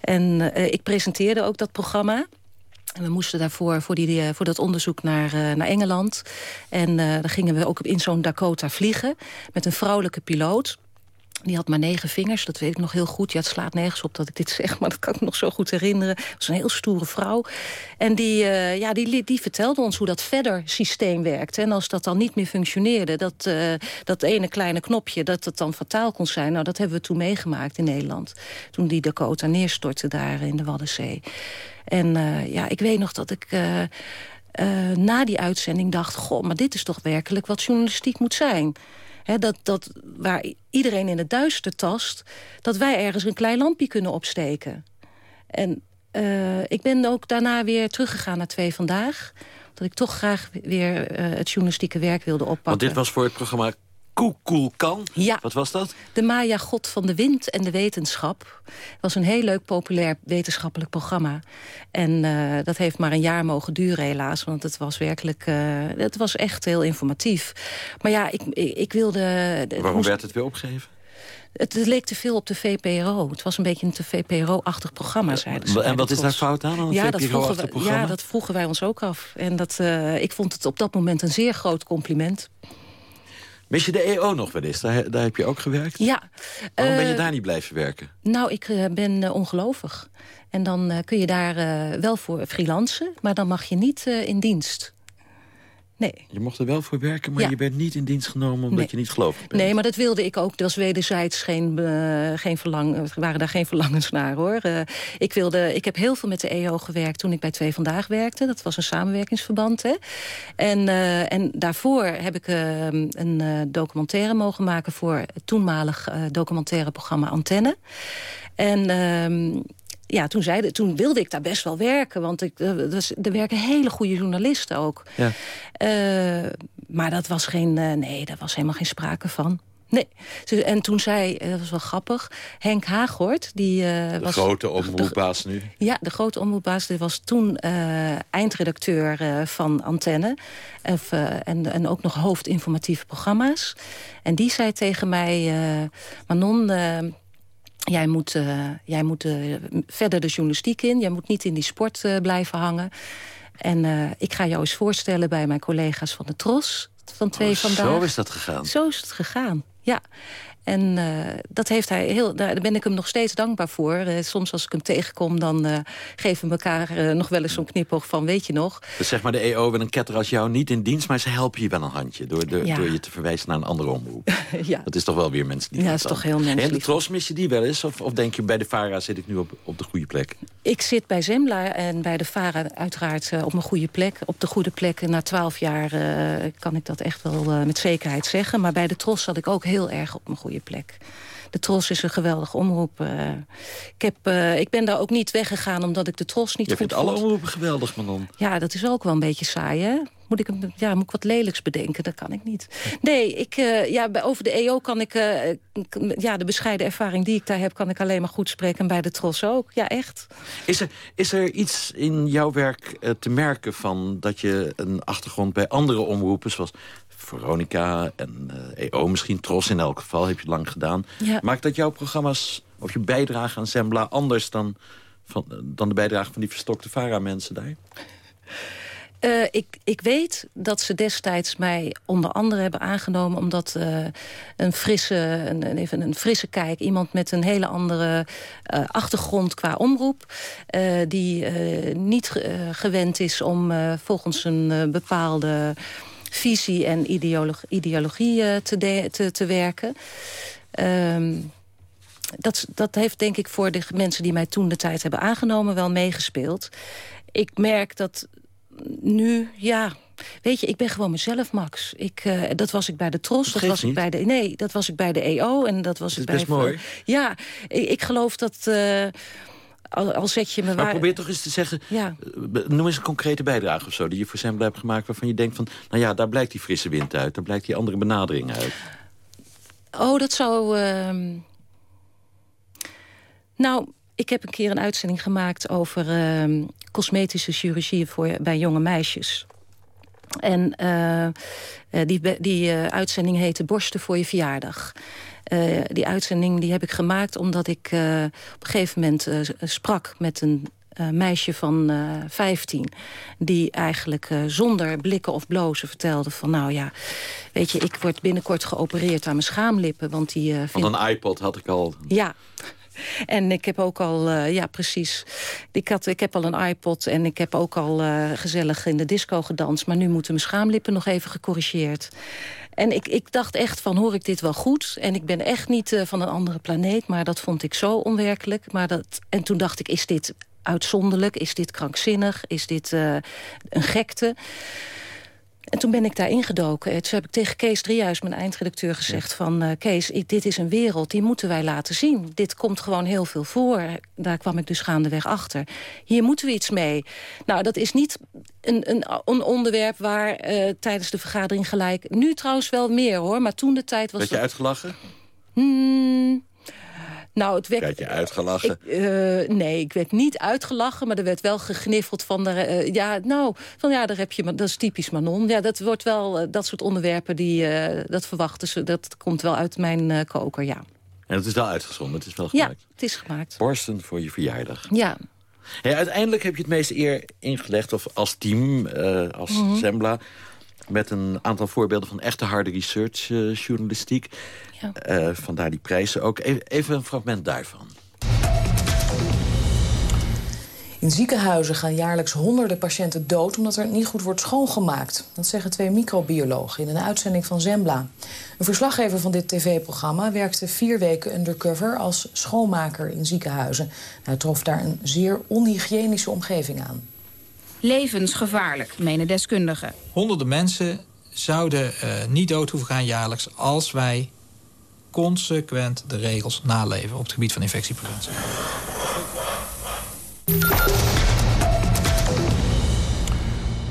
En uh, ik presenteerde ook dat programma. We moesten daarvoor voor, die, voor dat onderzoek naar, uh, naar Engeland. En uh, dan gingen we ook in zo'n Dakota vliegen met een vrouwelijke piloot. Die had maar negen vingers, dat weet ik nog heel goed. Ja, het slaat nergens op dat ik dit zeg, maar dat kan ik nog zo goed herinneren. Het was een heel stoere vrouw. En die, uh, ja, die, die vertelde ons hoe dat verder systeem werkt. En als dat dan niet meer functioneerde, dat, uh, dat ene kleine knopje... dat het dan fataal kon zijn, nou, dat hebben we toen meegemaakt in Nederland. Toen die Dakota neerstortte daar in de Waddenzee. En uh, ja, ik weet nog dat ik... na die uitzending dacht, goh, maar dit is toch werkelijk wat journalistiek moet zijn dat, dat waar iedereen in het duister tast... dat wij ergens een klein lampje kunnen opsteken. En uh, ik ben ook daarna weer teruggegaan naar Twee Vandaag. Dat ik toch graag weer uh, het journalistieke werk wilde oppakken. Want dit was voor het programma Koekoelkan. Ja. Wat was dat? De Maya God van de Wind en de Wetenschap. Het was een heel leuk, populair wetenschappelijk programma. En uh, dat heeft maar een jaar mogen duren helaas. Want het was werkelijk... Uh, het was echt heel informatief. Maar ja, ik, ik, ik wilde... Waarom moest... werd het weer opgegeven? Het, het, leek te veel op de VPRO. Het was een beetje een te VPRO-achtig programma, zeiden ze. En wat is daar fout aan, ja, VPRO-achtig programma? Ja, dat vroegen wij ons ook af. En dat, uh, ik vond het op dat moment een zeer groot compliment. Mis je de EO nog wel eens? Daar, daar heb je ook gewerkt? Ja. Waarom ben je daar niet blijven werken? Nou, ik uh, ben uh, ongelovig. En dan kun je daar wel voor freelancen, maar dan mag je niet in dienst. Nee. Je mocht er wel voor werken, maar ja. je bent niet in dienst genomen omdat nee. je niet gelovig bent. Nee, maar dat wilde ik ook. Dat was wederzijds geen, uh, geen verlang, waren daar geen verlangens naar hoor. Uh, ik, wilde, ik heb heel veel met de EO gewerkt toen ik bij Twee Vandaag werkte. Dat was een samenwerkingsverband. Hè. En, uh, en daarvoor heb ik een documentaire mogen maken voor het toenmalig documentaire programma Antenne. En ehm, ja, toen, zei, toen wilde ik daar best wel werken. Want ik, dus, er werken hele goede journalisten ook. Ja. Uh, maar dat was geen, uh, nee, daar was helemaal geen sprake van. Nee. En toen zei, dat was wel grappig, Henk Hagort... Die, uh, de was, grote omroepbaas nu. Ja, de grote omroepbaas. Die was toen uh, eindredacteur uh, van Antenne. Of, en, en ook nog hoofd informatieve programma's. En die zei tegen mij... Manon, Jij moet, uh, jij moet uh, verder de journalistiek in. Jij moet niet in die sport uh, blijven hangen. En ik ga jou eens voorstellen bij mijn collega's van de TROS. Van twee oh, vandaag. Zo is dat gegaan? Zo is het gegaan, ja. En uh, dat heeft hij heel, daar ben ik hem nog steeds dankbaar voor. Uh, soms als ik hem tegenkom, dan uh, geven we elkaar nog wel eens zo'n knipoog van, weet je nog. Dus zeg maar de EO wil een ketter als jou niet in dienst... maar ze helpen je wel een handje door, door, ja. door je te verwijzen naar een andere omroep. ja. Dat is toch wel weer menselijk. Ja, dat is toch heel menselijk. En de tros mis je die wel eens? Of, of denk je bij de VARA zit ik nu op, op de goede plek? Ik zit bij Zembla en bij de VARA uiteraard op mijn goede plek. Op de goede plek. Na twaalf jaar kan ik dat echt wel met zekerheid zeggen. Maar bij de tros zat ik ook heel erg op mijn goede plek. De Tros is een geweldige omroep. Uh, ik, heb, uh, ik ben daar ook niet weggegaan omdat ik de Tros niet Je goed vindt alle omroepen geweldig, Manon. Ja, dat is ook wel een beetje saai, hè? Moet ik, ja, moet ik wat lelijks bedenken? Dat kan ik niet. Nee, ik, uh, ja, over de EO kan ik... ja, de bescheiden ervaring die ik daar heb... kan ik alleen maar goed spreken. En bij de Tros ook. Ja, echt. Is er, is er iets in jouw werk te merken van... dat je een achtergrond bij andere omroepen... zoals Veronica en uh, EO, misschien Tros in elk geval, heb je lang gedaan. Ja. Maakt dat jouw programma's, of je bijdrage aan Zembla... anders dan, van, dan de bijdrage van die verstokte VARA-mensen daar? Uh, ik, ik weet dat ze destijds mij onder andere hebben aangenomen... omdat uh, een, frisse, een, even een frisse kijk, iemand met een hele andere uh, achtergrond qua omroep... die niet gewend is om volgens een bepaalde visie en ideologie, ideologie te, de, te, te, werken. Um, dat, dat heeft denk ik voor de mensen die mij toen de tijd hebben aangenomen wel meegespeeld. Ik merk dat nu, ja, Weet je, ik ben gewoon mezelf, Max. Ik, uh, dat was ik bij de Tros, dat, dat was niet. ik bij de nee, dat was ik bij de EO en dat was dat ik bij. Best mooi. Ja, ik, ik geloof dat. Uh, al, al, zet je me maar waar... probeer toch eens te zeggen... Ja. noem eens een concrete bijdrage of zo... die je voor Zembla hebt gemaakt waarvan je denkt van... nou ja, daar blijkt die frisse wind uit. Daar blijkt die andere benadering uit. Oh, dat zou... Uh... Nou, ik heb een keer een uitzending gemaakt over uh, cosmetische chirurgie voor, bij jonge meisjes. En uh, die, die uh, uitzending heette Borsten voor je verjaardag. Uh, die uitzending die heb ik gemaakt omdat ik op een gegeven moment sprak met een meisje van uh, 15... die eigenlijk zonder blikken of blozen vertelde van... nou ja, weet je, ik word binnenkort geopereerd aan mijn schaamlippen. Want die, Van een iPod had ik al. Ja, en ik heb ook al, uh, ja precies, ik, had, ik heb al een iPod en ik heb ook al uh, gezellig in de disco gedanst. Maar nu moeten mijn schaamlippen nog even gecorrigeerd. En ik, ik dacht echt van, hoor ik dit wel goed? En ik ben echt niet uh, van een andere planeet, maar dat vond ik zo onwerkelijk. Maar dat, en toen dacht ik, is dit uitzonderlijk? Is dit krankzinnig? Is dit een gekte? En toen ben ik daar ingedoken. Toen heb ik tegen Kees Driehuis, mijn eindredacteur, gezegd van... Uh, Kees, dit is een wereld, die moeten wij laten zien. Dit komt gewoon heel veel voor. Daar kwam ik dus gaandeweg achter. Hier moeten we iets mee. Nou, dat is niet een, een, een onderwerp waar uh, tijdens de vergadering gelijk... Nu trouwens wel meer, hoor, maar toen de tijd was... Werd je uitgelachen? Hmm, nou, het werd, Werd je uitgelachen? Ik, uh, nee, ik werd niet uitgelachen, maar er werd wel gegniffeld van... De, uh, ja, nou, van ja, daar heb je, dat is typisch Manon. Ja, dat wordt wel, uh, dat soort onderwerpen, die, dat verwachten ze. Dat komt wel uit mijn koker, ja. En het is wel uitgezonden, het is wel gemaakt? Ja, het is gemaakt. Borsten voor je verjaardag. Ja. Hey, uiteindelijk heb je het meeste eer ingelegd, of als team, als mm -hmm. Zembla met een aantal voorbeelden van echte harde research uh, journalistiek. Ja. Uh, vandaar die prijzen ook. Even, even een fragment daarvan. In ziekenhuizen gaan jaarlijks honderden patiënten dood... omdat er niet goed wordt schoongemaakt. Dat zeggen twee microbiologen in een uitzending van Zembla. Een verslaggever van dit tv-programma werkte vier weken undercover... als schoonmaker in ziekenhuizen. Hij trof daar een zeer onhygiënische omgeving aan. Levensgevaarlijk, menen deskundigen. Honderden mensen zouden uh, niet dood hoeven gaan jaarlijks... als wij consequent de regels naleven op het gebied van infectiepreventie.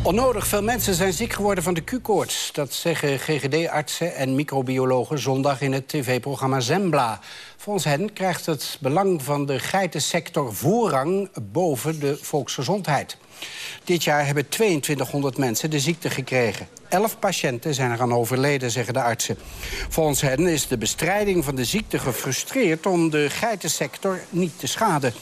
Onnodig veel mensen zijn ziek geworden van de Q-koorts. Dat zeggen GGD-artsen en microbiologen zondag in het tv-programma Zembla. Volgens hen krijgt het belang van de geitensector voorrang boven de volksgezondheid. Dit jaar hebben 2200 mensen de ziekte gekregen. Elf patiënten zijn eraan overleden, zeggen de artsen. Volgens hen is de bestrijding van de ziekte gefrustreerd... om de geitensector niet te schaden.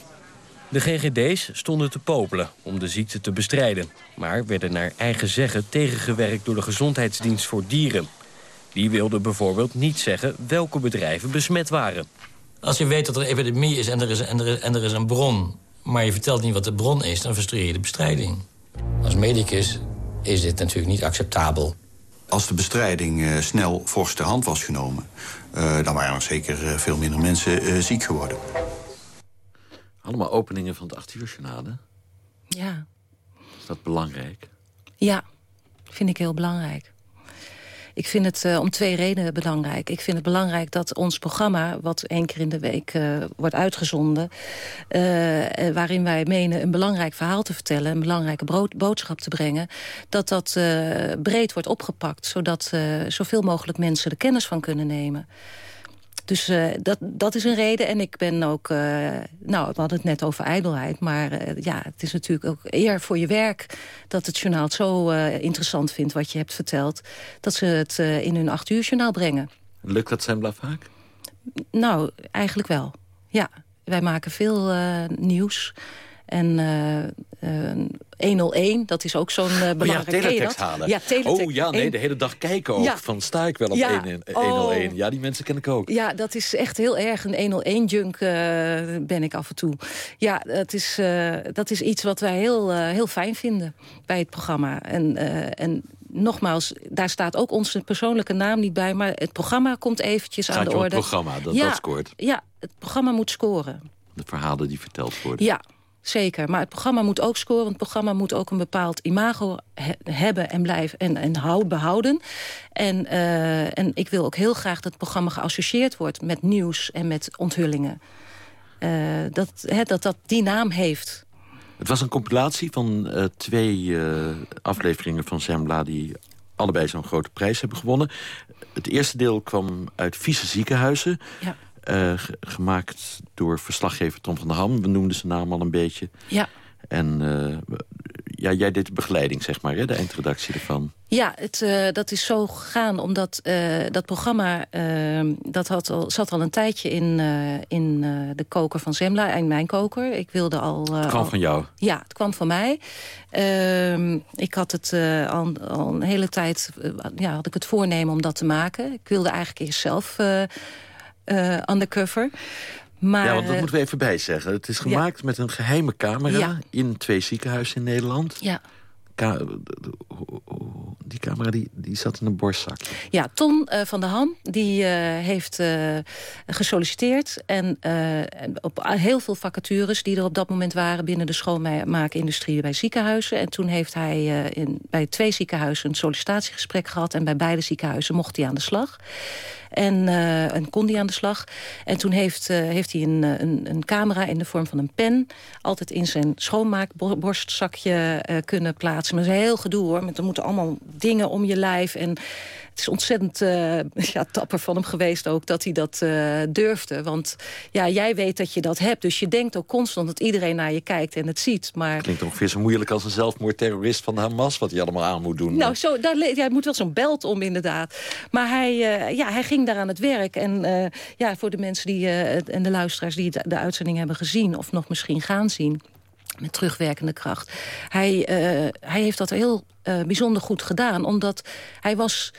De GGD's stonden te popelen om de ziekte te bestrijden... maar werden naar eigen zeggen tegengewerkt door de Gezondheidsdienst voor Dieren. Die wilde bijvoorbeeld niet zeggen welke bedrijven besmet waren. Als je weet dat er een epidemie is en er is, en er, en er is een bron... maar je vertelt niet wat de bron is, dan frustreer je de bestrijding. Als medicus is dit natuurlijk niet acceptabel. Als de bestrijding uh, snel fors ter hand was genomen... Uh, dan waren er zeker uh, veel minder mensen ziek geworden. Allemaal openingen van het 8 uur journalen. Ja. Is dat belangrijk? Ja, vind ik heel belangrijk. Ik vind het uh, om twee redenen belangrijk. Ik vind het belangrijk dat ons programma, wat één keer in de week uh, wordt uitgezonden... Uh, waarin wij menen een belangrijk verhaal te vertellen... een belangrijke boodschap te brengen... dat dat breed wordt opgepakt... zodat zoveel mogelijk mensen er kennis van kunnen nemen. Dus uh, dat, dat is een reden. En ik ben ook... Uh, nou, we hadden het net over ijdelheid. Maar uh, ja, het is natuurlijk ook eer voor je werk... dat het journaal het zo interessant vindt wat je hebt verteld... dat ze het in hun acht uur journaal brengen. Lukt dat Sembla vaak? Nou, eigenlijk wel. Ja, wij maken veel nieuws... En uh, uh, 101, dat is ook zo'n uh, belangrijk... Oh ja, teletext halen. Ja, teletext. Oh ja, nee, de hele dag kijken ook. Ja. Van sta ik wel op ja. 101? Oh. Ja, die mensen ken ik ook. Ja, dat is echt heel erg. Een 101-junk uh, ben ik af en toe. Ja, dat is, uh, dat is iets wat wij heel, heel fijn vinden bij het programma. En, en nogmaals, daar staat ook onze persoonlijke naam niet bij... maar het programma komt eventjes aan de orde. het programma, dat, dat scoort. Ja, het programma moet scoren. De verhalen die verteld worden. Ja, Zeker, maar het programma moet ook scoren. Het programma moet ook een bepaald imago he hebben en blijven en, en houd, behouden. En, uh, en ik wil ook heel graag dat het programma geassocieerd wordt met nieuws en met onthullingen. Uh, dat, he, dat dat die naam heeft. Het was een compilatie van uh, twee afleveringen van Zembla... die allebei zo'n grote prijs hebben gewonnen. Het eerste deel kwam uit vieze ziekenhuizen... Ja. Uh, gemaakt door verslaggever Tom van der Ham. We noemden zijn naam al een beetje. Ja. En uh, ja, jij deed de begeleiding, zeg maar, hè? de eindredactie ervan. Ja, het, uh, dat is zo gegaan omdat dat programma... Dat had al, zat al een tijdje in, in de koker van Zembla, in mijn koker. Ik wilde al... het kwam al, van jou? Ja, het kwam van mij. Ehm, ik had het al, al, een hele tijd... ja, had ik het voornemen om dat te maken. Ik wilde eigenlijk eerst zelf undercover. Maar, ja, want dat moeten we even bijzeggen. Het is gemaakt ja. met een geheime camera... Ja. in twee ziekenhuizen in Nederland. Ja. die camera die, die zat in een borstzak. Ja, Ton uh, van der Ham die, uh, heeft uh, gesolliciteerd. En op heel veel vacatures die er op dat moment waren... binnen de schoonmaakindustrie bij ziekenhuizen. En toen heeft hij in, bij twee ziekenhuizen een sollicitatiegesprek gehad. En bij beide ziekenhuizen mocht hij aan de slag. En, uh, en kon hij aan de slag. En toen heeft, uh, heeft hij een, een, een, camera in de vorm van een pen... altijd in zijn schoonmaakborstzakje uh, kunnen plaatsen. Maar dat is een heel gedoe, hoor. Met, er moeten allemaal dingen om je lijf. En het is ontzettend ja, tapper van hem geweest ook dat hij dat durfde. Want ja, jij weet dat je dat hebt. Dus je denkt ook constant dat iedereen naar je kijkt en het ziet. Maar... Klinkt ongeveer zo moeilijk als een zelfmoordterrorist van Hamas... wat hij allemaal aan moet doen. Nou, zo, daar, hij moet wel zo'n belt om inderdaad. Maar hij, ja, hij ging daar aan het werk. En ja, voor de mensen die, en de luisteraars die de, de uitzending hebben gezien... of nog misschien gaan zien met terugwerkende kracht. Hij, uh, hij heeft dat heel bijzonder goed gedaan, omdat hij was...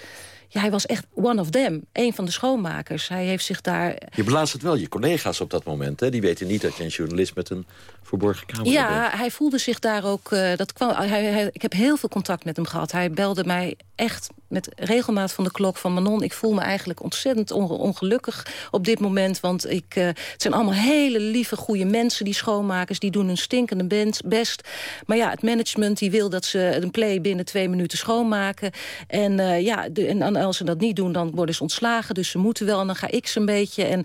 Ja, hij was echt one of them. Een van de schoonmakers. Hij heeft zich daar... Je blaast het wel, je collega's op dat moment. Hè? Die weten niet dat je een journalist met een verborgen camera ja, bent. hij voelde zich daar ook... Uh, dat kwam, hij, hij, ik heb heel veel contact met hem gehad. Hij belde mij echt met regelmaat van de klok van Manon. Ik voel me eigenlijk ontzettend on, ongelukkig op dit moment. Want ik, uh, het zijn allemaal hele lieve, goede mensen, die schoonmakers. Die doen hun stinkende best. Maar ja, het management die wil dat ze een play binnen twee minuten schoonmaken. En, uh, ja, en als ze dat niet doen, dan worden ze ontslagen. Dus ze moeten wel en dan ga ik ze een beetje. En,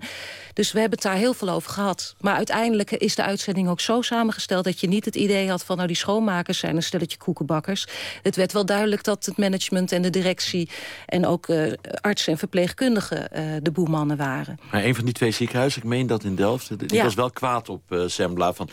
dus we hebben het daar heel veel over gehad. Maar uiteindelijk is de uitzending ook zo samengesteld... dat je niet het idee had van nou die schoonmakers zijn een stelletje koekenbakkers. Het werd wel duidelijk dat het management en de directie... en ook uh, artsen en verpleegkundigen uh, de boemannen waren. Maar een van die twee ziekenhuizen, ik meen dat in Delft... die Ja. was wel kwaad op uh, Zembla van...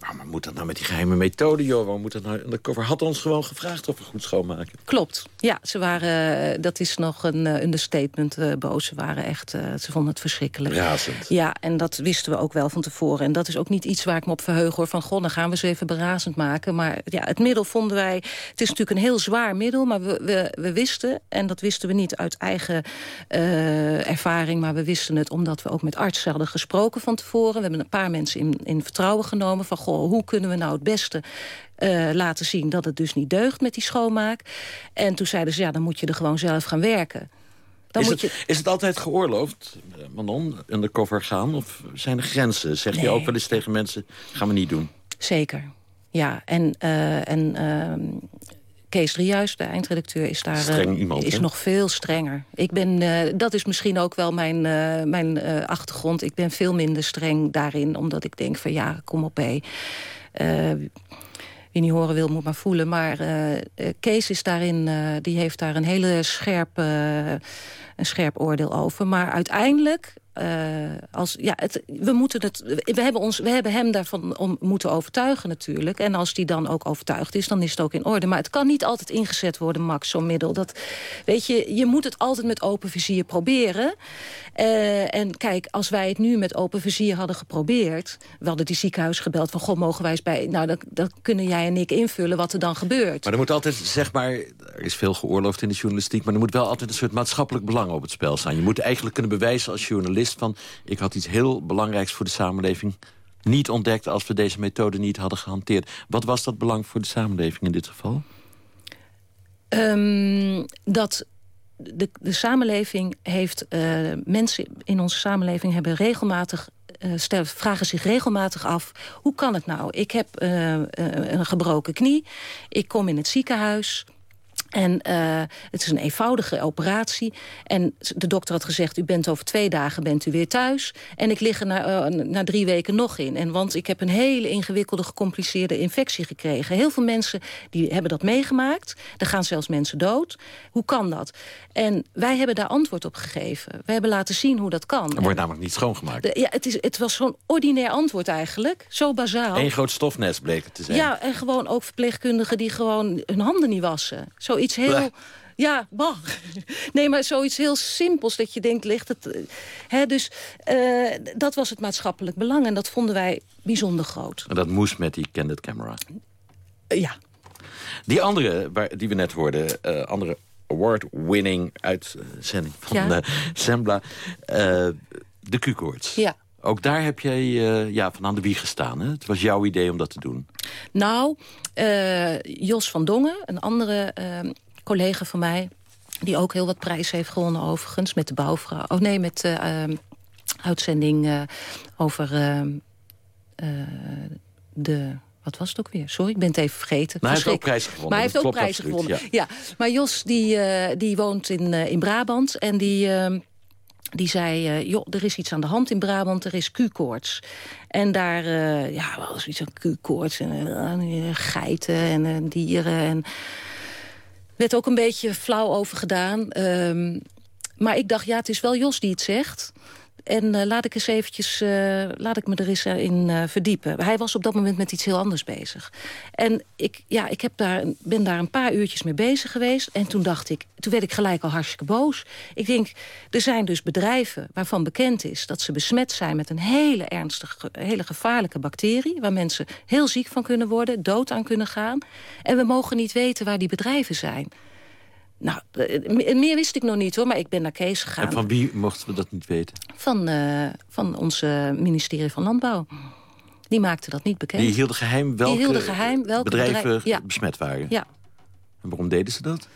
Maar waarom moet dat nou met die geheime methode, joh? Waarom moet dat nou... Cover had ons gewoon gevraagd of we goed schoonmaken. Klopt. Ja, ze waren, eh, dat is nog een uh, understatement uh, boos. Ze waren echt, uh, ze vonden het verschrikkelijk. Razend. Ja, en dat wisten we ook wel van tevoren. En dat is ook niet iets waar ik me op verheug hoor. Van, goh, dan gaan we ze even berazend maken. Maar ja, het middel vonden wij... Het is natuurlijk een heel zwaar middel, maar we, we, we wisten... en dat wisten we niet uit eigen ervaring... maar we wisten het omdat we ook met artsen hadden gesproken van tevoren. We hebben een paar mensen in, in vertrouwen genomen... van, goh, hoe kunnen we nou het beste uh, laten zien dat het dus niet deugt met die schoonmaak. En toen zeiden ze, ja, dan moet je er gewoon zelf gaan werken. Dan is, moet het, je... is het altijd geoorloofd, Manon, undercover gaan? Of zijn er grenzen? Zeg Nee. je ook wel eens tegen mensen, gaan we niet doen? Zeker, ja. En, uh, en uh, Kees Driehuis, de eindredacteur, is daar Streng iemand, is nog veel strenger. Ik ben, uh, dat is misschien ook wel mijn, uh, mijn uh, achtergrond. Ik ben veel minder streng daarin, omdat ik denk van ja, kom op hé. wie niet horen wil, moet maar voelen. Maar Kees is daarin, die heeft daar een hele scherp, een scherp oordeel over. Maar uiteindelijk uh, als, ja, het, we, moeten het, we, hebben ons, we hebben hem daarvan om moeten overtuigen natuurlijk. En als die dan ook overtuigd is, dan is het ook in orde. Maar het kan niet altijd ingezet worden, Max, zo'n middel. Dat, weet je, je moet het altijd met open vizier proberen. Uh, en kijk, als wij het nu met open vizier hadden geprobeerd... we hadden die ziekenhuis gebeld van... goh, mogen wij eens bij... nou, dat, dat kunnen jij en ik invullen wat er dan gebeurt. Maar er moet altijd, zeg maar... er is veel geoorloofd in de journalistiek... maar er moet wel altijd een soort maatschappelijk belang op het spel staan. Je moet eigenlijk kunnen bewijzen als journalist van... ik had iets heel belangrijks voor de samenleving niet ontdekt... als we deze methode niet hadden gehanteerd. Wat was dat belang voor de samenleving in dit geval? Um, dat de, de samenleving heeft... Uh, mensen in onze samenleving hebben regelmatig... Uh, vragen zich regelmatig af, hoe kan het nou? Ik heb uh, een gebroken knie, ik kom in het ziekenhuis... En uh, het is een eenvoudige operatie. En de dokter had gezegd, u bent over twee dagen bent u weer thuis. En ik lig er na, uh, na drie weken nog in. En want ik heb een hele ingewikkelde, gecompliceerde infectie gekregen. Heel veel mensen die hebben dat meegemaakt. Er gaan zelfs mensen dood. Hoe kan dat? En wij hebben daar antwoord op gegeven. We hebben laten zien hoe dat kan. Er wordt namelijk niet schoongemaakt. De, ja, het, is, het was zo'n ordinair antwoord eigenlijk. Zo bazaal. Eén groot stofnest bleek het te zijn. Ja, en gewoon ook verpleegkundigen die gewoon hun handen niet wassen. Zo zoiets heel... Ja, bah. Nee, maar zoiets heel simpels dat je denkt, ligt het... eh, Hè, dus eh, dat was het maatschappelijk belang en dat vonden wij bijzonder groot. En dat moest met die candid camera. Eh, ja. Die andere, waar, die we net hoorden, andere award-winning uitzending van Ja. Zembla, eh, de Q-koorts. Ja. Ook daar heb jij ja, van aan de wieg gestaan. Hè? Het was jouw idee om dat te doen. Nou, eh, Jos van Dongen, een andere eh, collega van mij... die ook heel wat prijs heeft gewonnen overigens met de bouwvrouw. Oh nee, met de eh, uitzending eh, over de... Wat was het ook weer? Sorry, ik ben het even vergeten. Maar hij heeft ook prijzen gewonnen, Maar hij heeft ook prijzen gewonnen. Ja. maar Jos die, die woont in, in Brabant en die... die zei, eh, joh, er is iets aan de hand in Brabant, er is Q-koorts. En daar eh, ja, was iets van Q-koorts en eh, geiten en dieren. En werd ook een beetje flauw over gedaan. Ehm, maar ik dacht, ja, het is wel Jos die het zegt. En eh, laat ik eens eventjes, eh, laat ik me er eens eh, in verdiepen. Hij was op dat moment met iets heel anders bezig. En ik, ja, ik heb daar, ben daar een paar uurtjes mee bezig geweest. En toen dacht ik, toen werd ik gelijk al hartstikke boos. Ik denk, er zijn dus bedrijven waarvan bekend is... dat ze besmet zijn met een hele ernstige, hele gevaarlijke bacterie... waar mensen heel ziek van kunnen worden, dood aan kunnen gaan. En we mogen niet weten waar die bedrijven zijn. Nou, eh, me- meer wist ik nog niet hoor, maar ik ben naar Kees gegaan. En van wie mochten we dat niet weten? Van, eh, van ons ministerie van Landbouw. Die maakte dat niet bekend. Die hielden geheim welke, Die hielden geheim welke bedrijven bedrijf- ja. besmet waren. Ja, En waarom deden ze dat?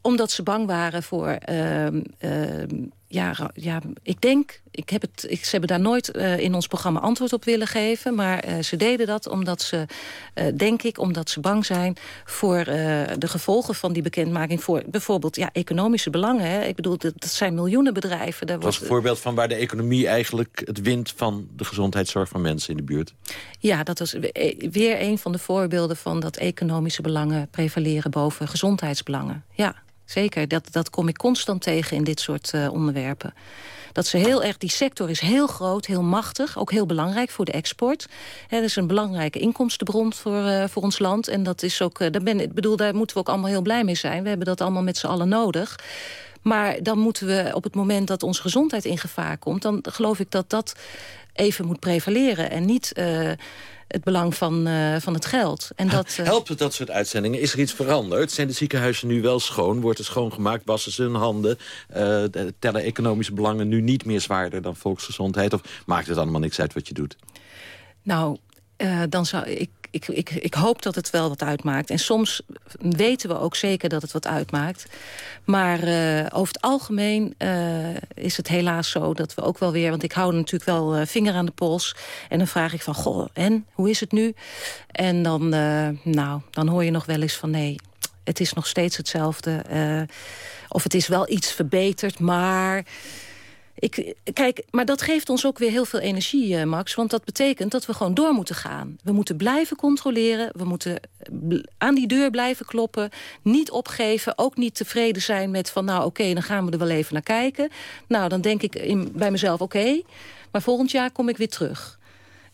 omdat ze bang waren voor... ehm, ehm, ja, ja, ik denk, ik heb het, ik, ze hebben daar nooit eh, in ons programma antwoord op willen geven. Maar eh, ze deden dat omdat ze, eh, denk ik, omdat ze bang zijn voor de gevolgen van die bekendmaking. Voor bijvoorbeeld ja, economische belangen. Hè. Ik bedoel, dat, dat zijn miljoenen bedrijven. Daar Het was een voorbeeld van waar de economie eigenlijk het wint van de gezondheidszorg van mensen in de buurt. Ja, dat was we- weer een van de voorbeelden van dat economische belangen prevaleren boven gezondheidsbelangen. Ja, zeker. Dat, dat kom ik constant tegen in dit soort eh, onderwerpen. Dat ze heel erg, die sector is heel groot, heel machtig, ook heel belangrijk voor de export. Dat is een belangrijke inkomstenbron voor, eh, voor ons land. En dat is ook, eh, daar, ben, ik bedoel, daar moeten we ook allemaal heel blij mee zijn. We hebben dat allemaal met z'n allen nodig. Maar dan moeten we op het moment dat onze gezondheid in gevaar komt... dan geloof ik dat dat even moet prevaleren. En niet eh, het belang van, eh, van het geld. En dat, eh, Helpt het dat soort uitzendingen? Is er iets veranderd? Zijn de ziekenhuizen nu wel schoon? Wordt er schoongemaakt? Wassen ze hun handen? Tellen economische belangen nu niet meer zwaarder dan volksgezondheid? Of maakt het allemaal niks uit wat je doet? Nou, dan zou ik, ik, ik, ik hoop dat het wel wat uitmaakt. En soms weten we ook zeker dat het wat uitmaakt. Maar eh, over het algemeen eh, is het helaas zo dat we ook wel weer... want ik hou natuurlijk wel eh, vinger aan de pols. En dan vraag ik van, goh, en? Hoe is het nu? En dan, nou, dan hoor je nog wel eens van... nee, het is nog steeds hetzelfde. of het is wel iets verbeterd, maar... Ik, kijk, maar dat geeft ons ook weer heel veel energie, eh, Max. Want dat betekent dat we gewoon door moeten gaan. We moeten blijven controleren. We moeten aan die deur blijven kloppen. Niet opgeven. Ook niet tevreden zijn met van... nou, oké, dan gaan we er wel even naar kijken. Nou, dan denk ik in, bij mezelf, oké. maar volgend jaar kom ik weer terug.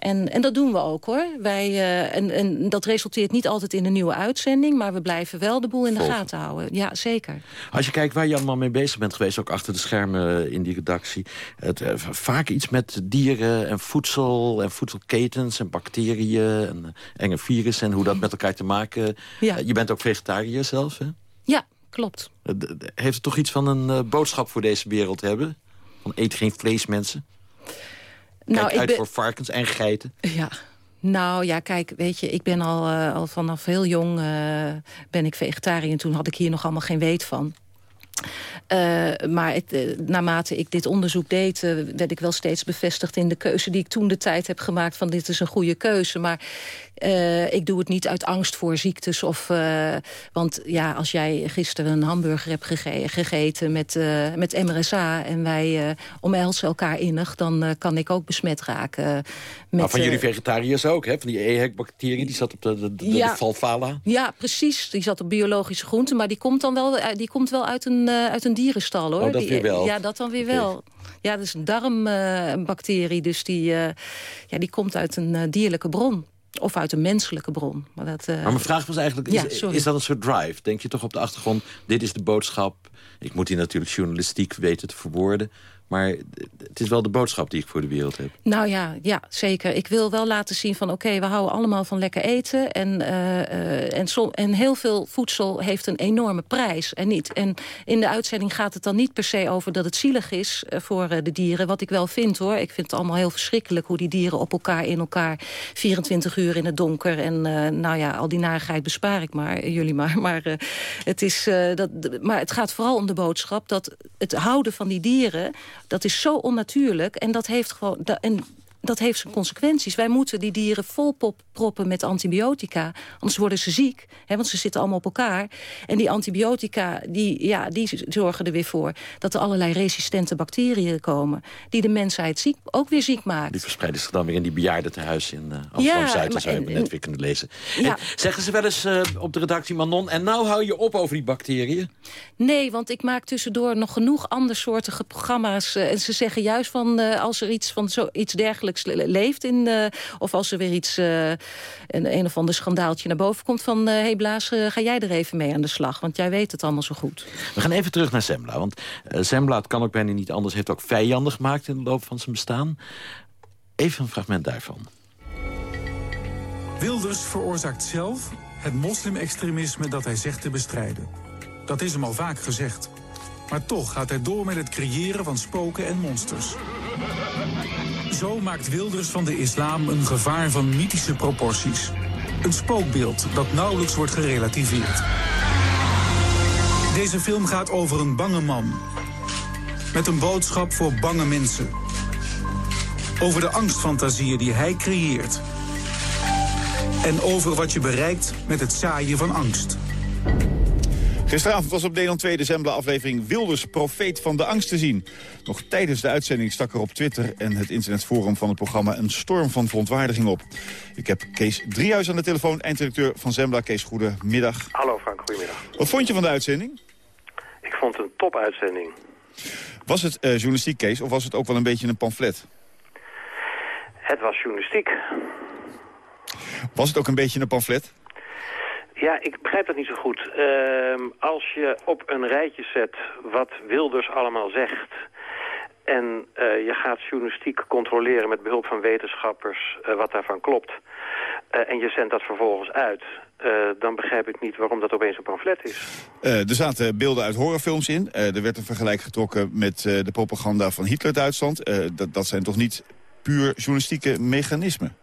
En, en dat doen we ook, hoor. Wij, eh, en, en dat resulteert niet altijd in een nieuwe uitzending... maar we blijven wel de boel in de gaten houden. Ja, zeker. Als je kijkt waar je allemaal mee bezig bent geweest... ook achter de schermen in die redactie... Het, eh, vaak iets met dieren en voedsel en voedselketens en bacteriën... en eh, enge virussen en hoe dat met elkaar te maken... Ja. Eh, je bent ook vegetariër zelf, hè? Ja, klopt. Eh, Heeft het toch iets van een eh, boodschap voor deze wereld hebben? Van eet geen vlees, mensen? Kijk Nou, ik uit ben- voor varkens en geiten. Ja. Nou ja, kijk, weet je, ik ben al, eh, al vanaf heel jong eh, ben ik vegetariër. Toen had ik hier nog allemaal geen weet van. Eh, maar het, naarmate ik dit onderzoek deed, werd ik wel steeds bevestigd in de keuze die ik toen de tijd heb gemaakt. Van dit is een goede keuze. Maar eh, ik doe het niet uit angst voor ziektes. Of, eh, want ja, als jij gisteren een hamburger hebt gege- gegeten met, eh, met MRSA en wij omhelzen elkaar innig, dan kan ik ook besmet raken. met, maar van jullie vegetariërs ook, hè? Van die EHEC-bacterie, die zat op de, de, de, Ja. de. Ja, precies. Die zat op biologische groenten. Maar die komt dan wel die komt wel uit een, uit een dierenstal, hoor. Oh, dat Die- weer wel. Ja, dat dan weer wel. Ja, dat is een darmbacterie. dus die, ja, die komt uit een dierlijke bron. Of uit een menselijke bron. Maar, dat, maar mijn vraag was eigenlijk, is, is dat een soort drive? Denk je toch op de achtergrond, dit is de boodschap... ik moet die natuurlijk journalistiek weten te verwoorden... Maar het is wel de boodschap die ik voor de wereld heb. Nou ja, ja zeker. Ik wil wel laten zien van oké, we houden allemaal van lekker eten. En, uh, en, en heel veel voedsel heeft een enorme prijs. En, niet. en in de uitzending gaat het dan niet per se over dat het zielig is uh, voor de dieren. Wat ik wel vind hoor. Ik vind het allemaal heel verschrikkelijk hoe die dieren op elkaar in elkaar 24 uur in het donker. En nou ja, al die narigheid bespaar ik maar, jullie maar. Maar, het is, dat, maar het gaat vooral om de boodschap dat het houden van die dieren dat is zo onnatuurlijk. En dat heeft gewoon. Dat heeft zijn consequenties. Wij moeten die dieren vol proppen met antibiotica. Anders worden ze ziek, hè, want ze zitten allemaal op elkaar. En die antibiotica die, ja, die zorgen er weer voor... dat er allerlei resistente bacteriën komen... die de mensheid ziek, ook weer ziek maken. Die verspreiden zich dan weer in die bejaardentehuis in uh, Amsterdam-Zuid... Ja, zouden we net weer kunnen lezen. Ja. zeggen ze wel eens uh, op de redactie Manon... en nou hou je op over die bacteriën? Nee, want ik maak tussendoor nog genoeg andersoortige programma's. Uh, en ze zeggen juist van als er iets van zo, iets dergelijks leeft. In, uh, of als er weer iets, uh, een, een of ander schandaaltje naar boven komt van... hé uh, hey Blaas, ga jij er even mee aan de slag? Want jij weet het allemaal zo goed. We gaan even terug naar Zembla. Want Zembla, het kan ook bijna niet anders... heeft ook vijanden gemaakt in de loop van zijn bestaan. Even een fragment daarvan. Wilders veroorzaakt zelf het moslimextremisme dat hij zegt te bestrijden. Dat is hem al vaak gezegd. Maar toch gaat hij door met het creëren van spoken en monsters. Zo maakt Wilders van de islam een gevaar van mythische proporties. Een spookbeeld dat nauwelijks wordt gerelativeerd. Deze film gaat over een bange man. Met een boodschap voor bange mensen. Over de angstfantasieën die hij creëert. En over wat je bereikt met het zaaien van angst. Gisteravond was op Nederland 2 de aflevering Wilders, profeet van de angst te zien. Nog tijdens de uitzending stak er op Twitter en het internetforum van het programma een storm van verontwaardiging op. Ik heb Kees Driehuis aan de telefoon, einddirecteur van Zembla. Kees, goedemiddag. Hallo Frank, goedemiddag. Wat vond je van de uitzending? Ik vond het een topuitzending. Was het uh, journalistiek, Kees, of was het ook wel een beetje een pamflet? Het was journalistiek. Was het ook een beetje een pamflet? Ja, ik begrijp dat niet zo goed. Uh, als je op een rijtje zet wat Wilders allemaal zegt... en uh, je gaat journalistiek controleren met behulp van wetenschappers uh, wat daarvan klopt... Uh, en je zendt dat vervolgens uit... dan begrijp ik niet waarom dat opeens een pamflet is. er zaten beelden uit horrorfilms in. er werd een vergelijk getrokken met de propaganda van Hitler-Duitsland. dat zijn toch niet puur journalistieke mechanismen?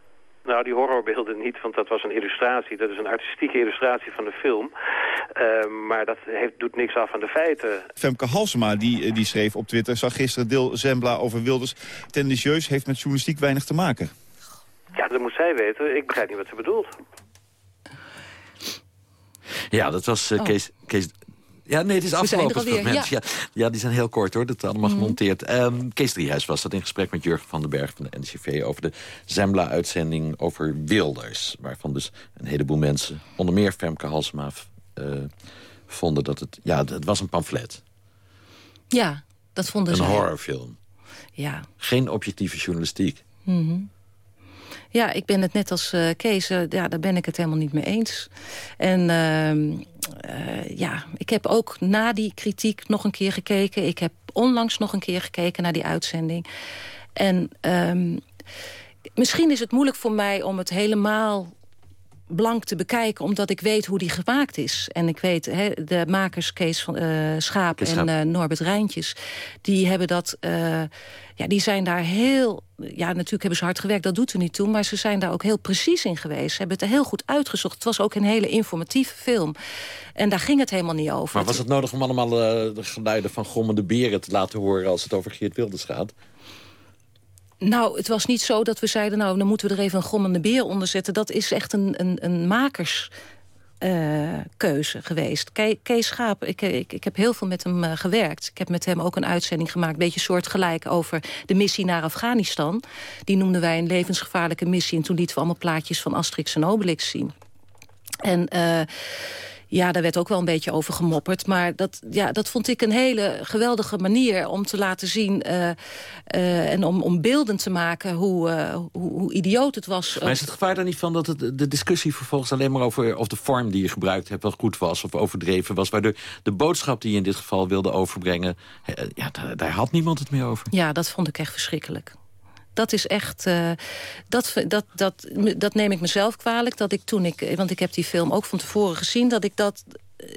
Nou, die horrorbeelden niet, want dat was een illustratie. Dat is een artistieke illustratie van de film. Uh, maar dat heeft, doet niks af aan de feiten. Femke Halsema die, eh, die schreef op Twitter... zag gisteren deel Zembla over Wilders. Tendentieus heeft met journalistiek weinig te maken. Ja, dat moet zij weten. Ik begrijp niet wat ze bedoelt. Ja, dat was uh, Kees, Kees ja, nee, het is afgelopen fragment. Ja. ja. die zijn heel kort hoor, dat allemaal mhm. gemonteerd. Um, Kees Driehuis was dat in gesprek met Jurgen van den Berg van de NCV... over de Zembla-uitzending over Wilders. Waarvan dus een heleboel mensen, onder meer Femke Halsema... Uh, vonden dat het... Ja, het was een pamflet. Ja, dat vonden ze. Een horrorfilm. Ja. Geen objectieve journalistiek. Mm ja, ik ben het net als uh, Kees, uh, ja, daar ben ik het helemaal niet mee eens. En uh, ja, ik heb ook na die kritiek nog een keer gekeken. Ik heb onlangs nog een keer gekeken naar die uitzending. En ehm, misschien is het moeilijk voor mij om het helemaal blank te bekijken, omdat ik weet hoe die gemaakt is. En ik weet, he, de makers Kees van uh, Schaap en uh, Norbert Rijntjes... die hebben dat, uh, ja, die zijn daar heel... Ja, natuurlijk hebben ze hard gewerkt, dat doet er niet toe... maar ze zijn daar ook heel precies in geweest. Ze hebben het heel goed uitgezocht. Het was ook een hele informatieve film. En daar ging het helemaal niet over. Maar was het nodig om allemaal de geluiden van grommende beren te laten horen... als het over Geert Wilders gaat? Nou, het was niet zo dat we zeiden... nou, dan moeten we er even een grommende beer onder zetten. Dat is echt een, een, een makers... Keuze geweest. Kees Schaap, ik, ik, ik heb heel veel met hem uh, gewerkt. Ik heb met hem ook een uitzending gemaakt... een beetje soortgelijk over de missie naar Afghanistan. Die noemden wij een levensgevaarlijke missie... en toen lieten we allemaal plaatjes van Asterix en Obelix zien. En... Uh, Ja, daar werd ook wel een beetje over gemopperd. Maar dat, ja, dat vond ik een hele geweldige manier om te laten zien... Uh, uh, en om, om beelden te maken hoe, uh, hoe, hoe, idioot het was. Maar is het gevaar daar niet van dat het, de discussie vervolgens alleen maar over... of de vorm die je gebruikt hebt wel goed was of overdreven was... waardoor de boodschap die je in dit geval wilde overbrengen... ja, daar, daar had niemand het meer over. Ja, dat vond ik echt verschrikkelijk dat is echt... Uh, dat, dat, dat, dat neem ik mezelf kwalijk. Dat ik toen ik, want ik heb die film ook van tevoren gezien... dat ik dat,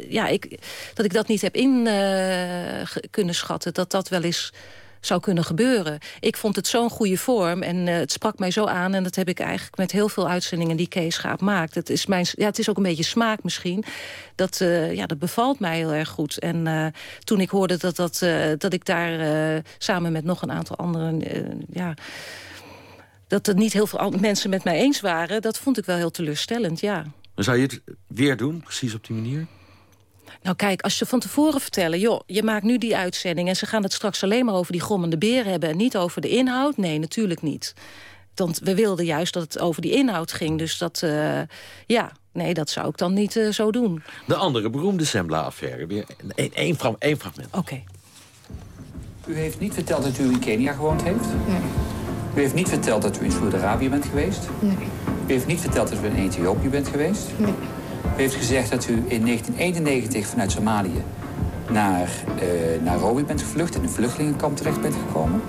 ja, ik, dat, ik dat niet heb in uh, kunnen schatten. Dat dat wel eens zou kunnen gebeuren. Ik vond het zo'n goede vorm en uh, het sprak mij zo aan... en dat heb ik eigenlijk met heel veel uitzendingen die Kees Schaap maakt. Het is, mijn, ja, het is ook een beetje smaak misschien. Dat, uh, ja, dat bevalt mij heel erg goed. En uh, toen ik hoorde dat, dat, dat ik daar samen met nog een aantal anderen... ja, dat er niet heel veel mensen met mij eens waren... dat vond ik wel heel teleurstellend, ja. Zou je het weer doen, precies op die manier? Nou kijk, als ze van tevoren vertellen... joh, je maakt nu die uitzending... en ze gaan het straks alleen maar over die grommende beer hebben... en niet over de inhoud? Nee, natuurlijk niet. Want we wilden juist dat het over die inhoud ging. Dus dat, uh, ja, nee, dat zou ik dan niet uh, zo doen. De andere beroemde Sembla-affaire. Weer één fragment. Oké. Okay. U heeft niet verteld dat u in Kenia gewoond heeft? Nee. U heeft niet verteld dat u in Saudi-Arabië bent geweest? Nee. U heeft niet verteld dat u in Ethiopië bent geweest? Nee. U heeft gezegd dat u in 1991 vanuit Somalië naar uh, Nairobi bent gevlucht... en in een vluchtelingenkamp terecht bent gekomen.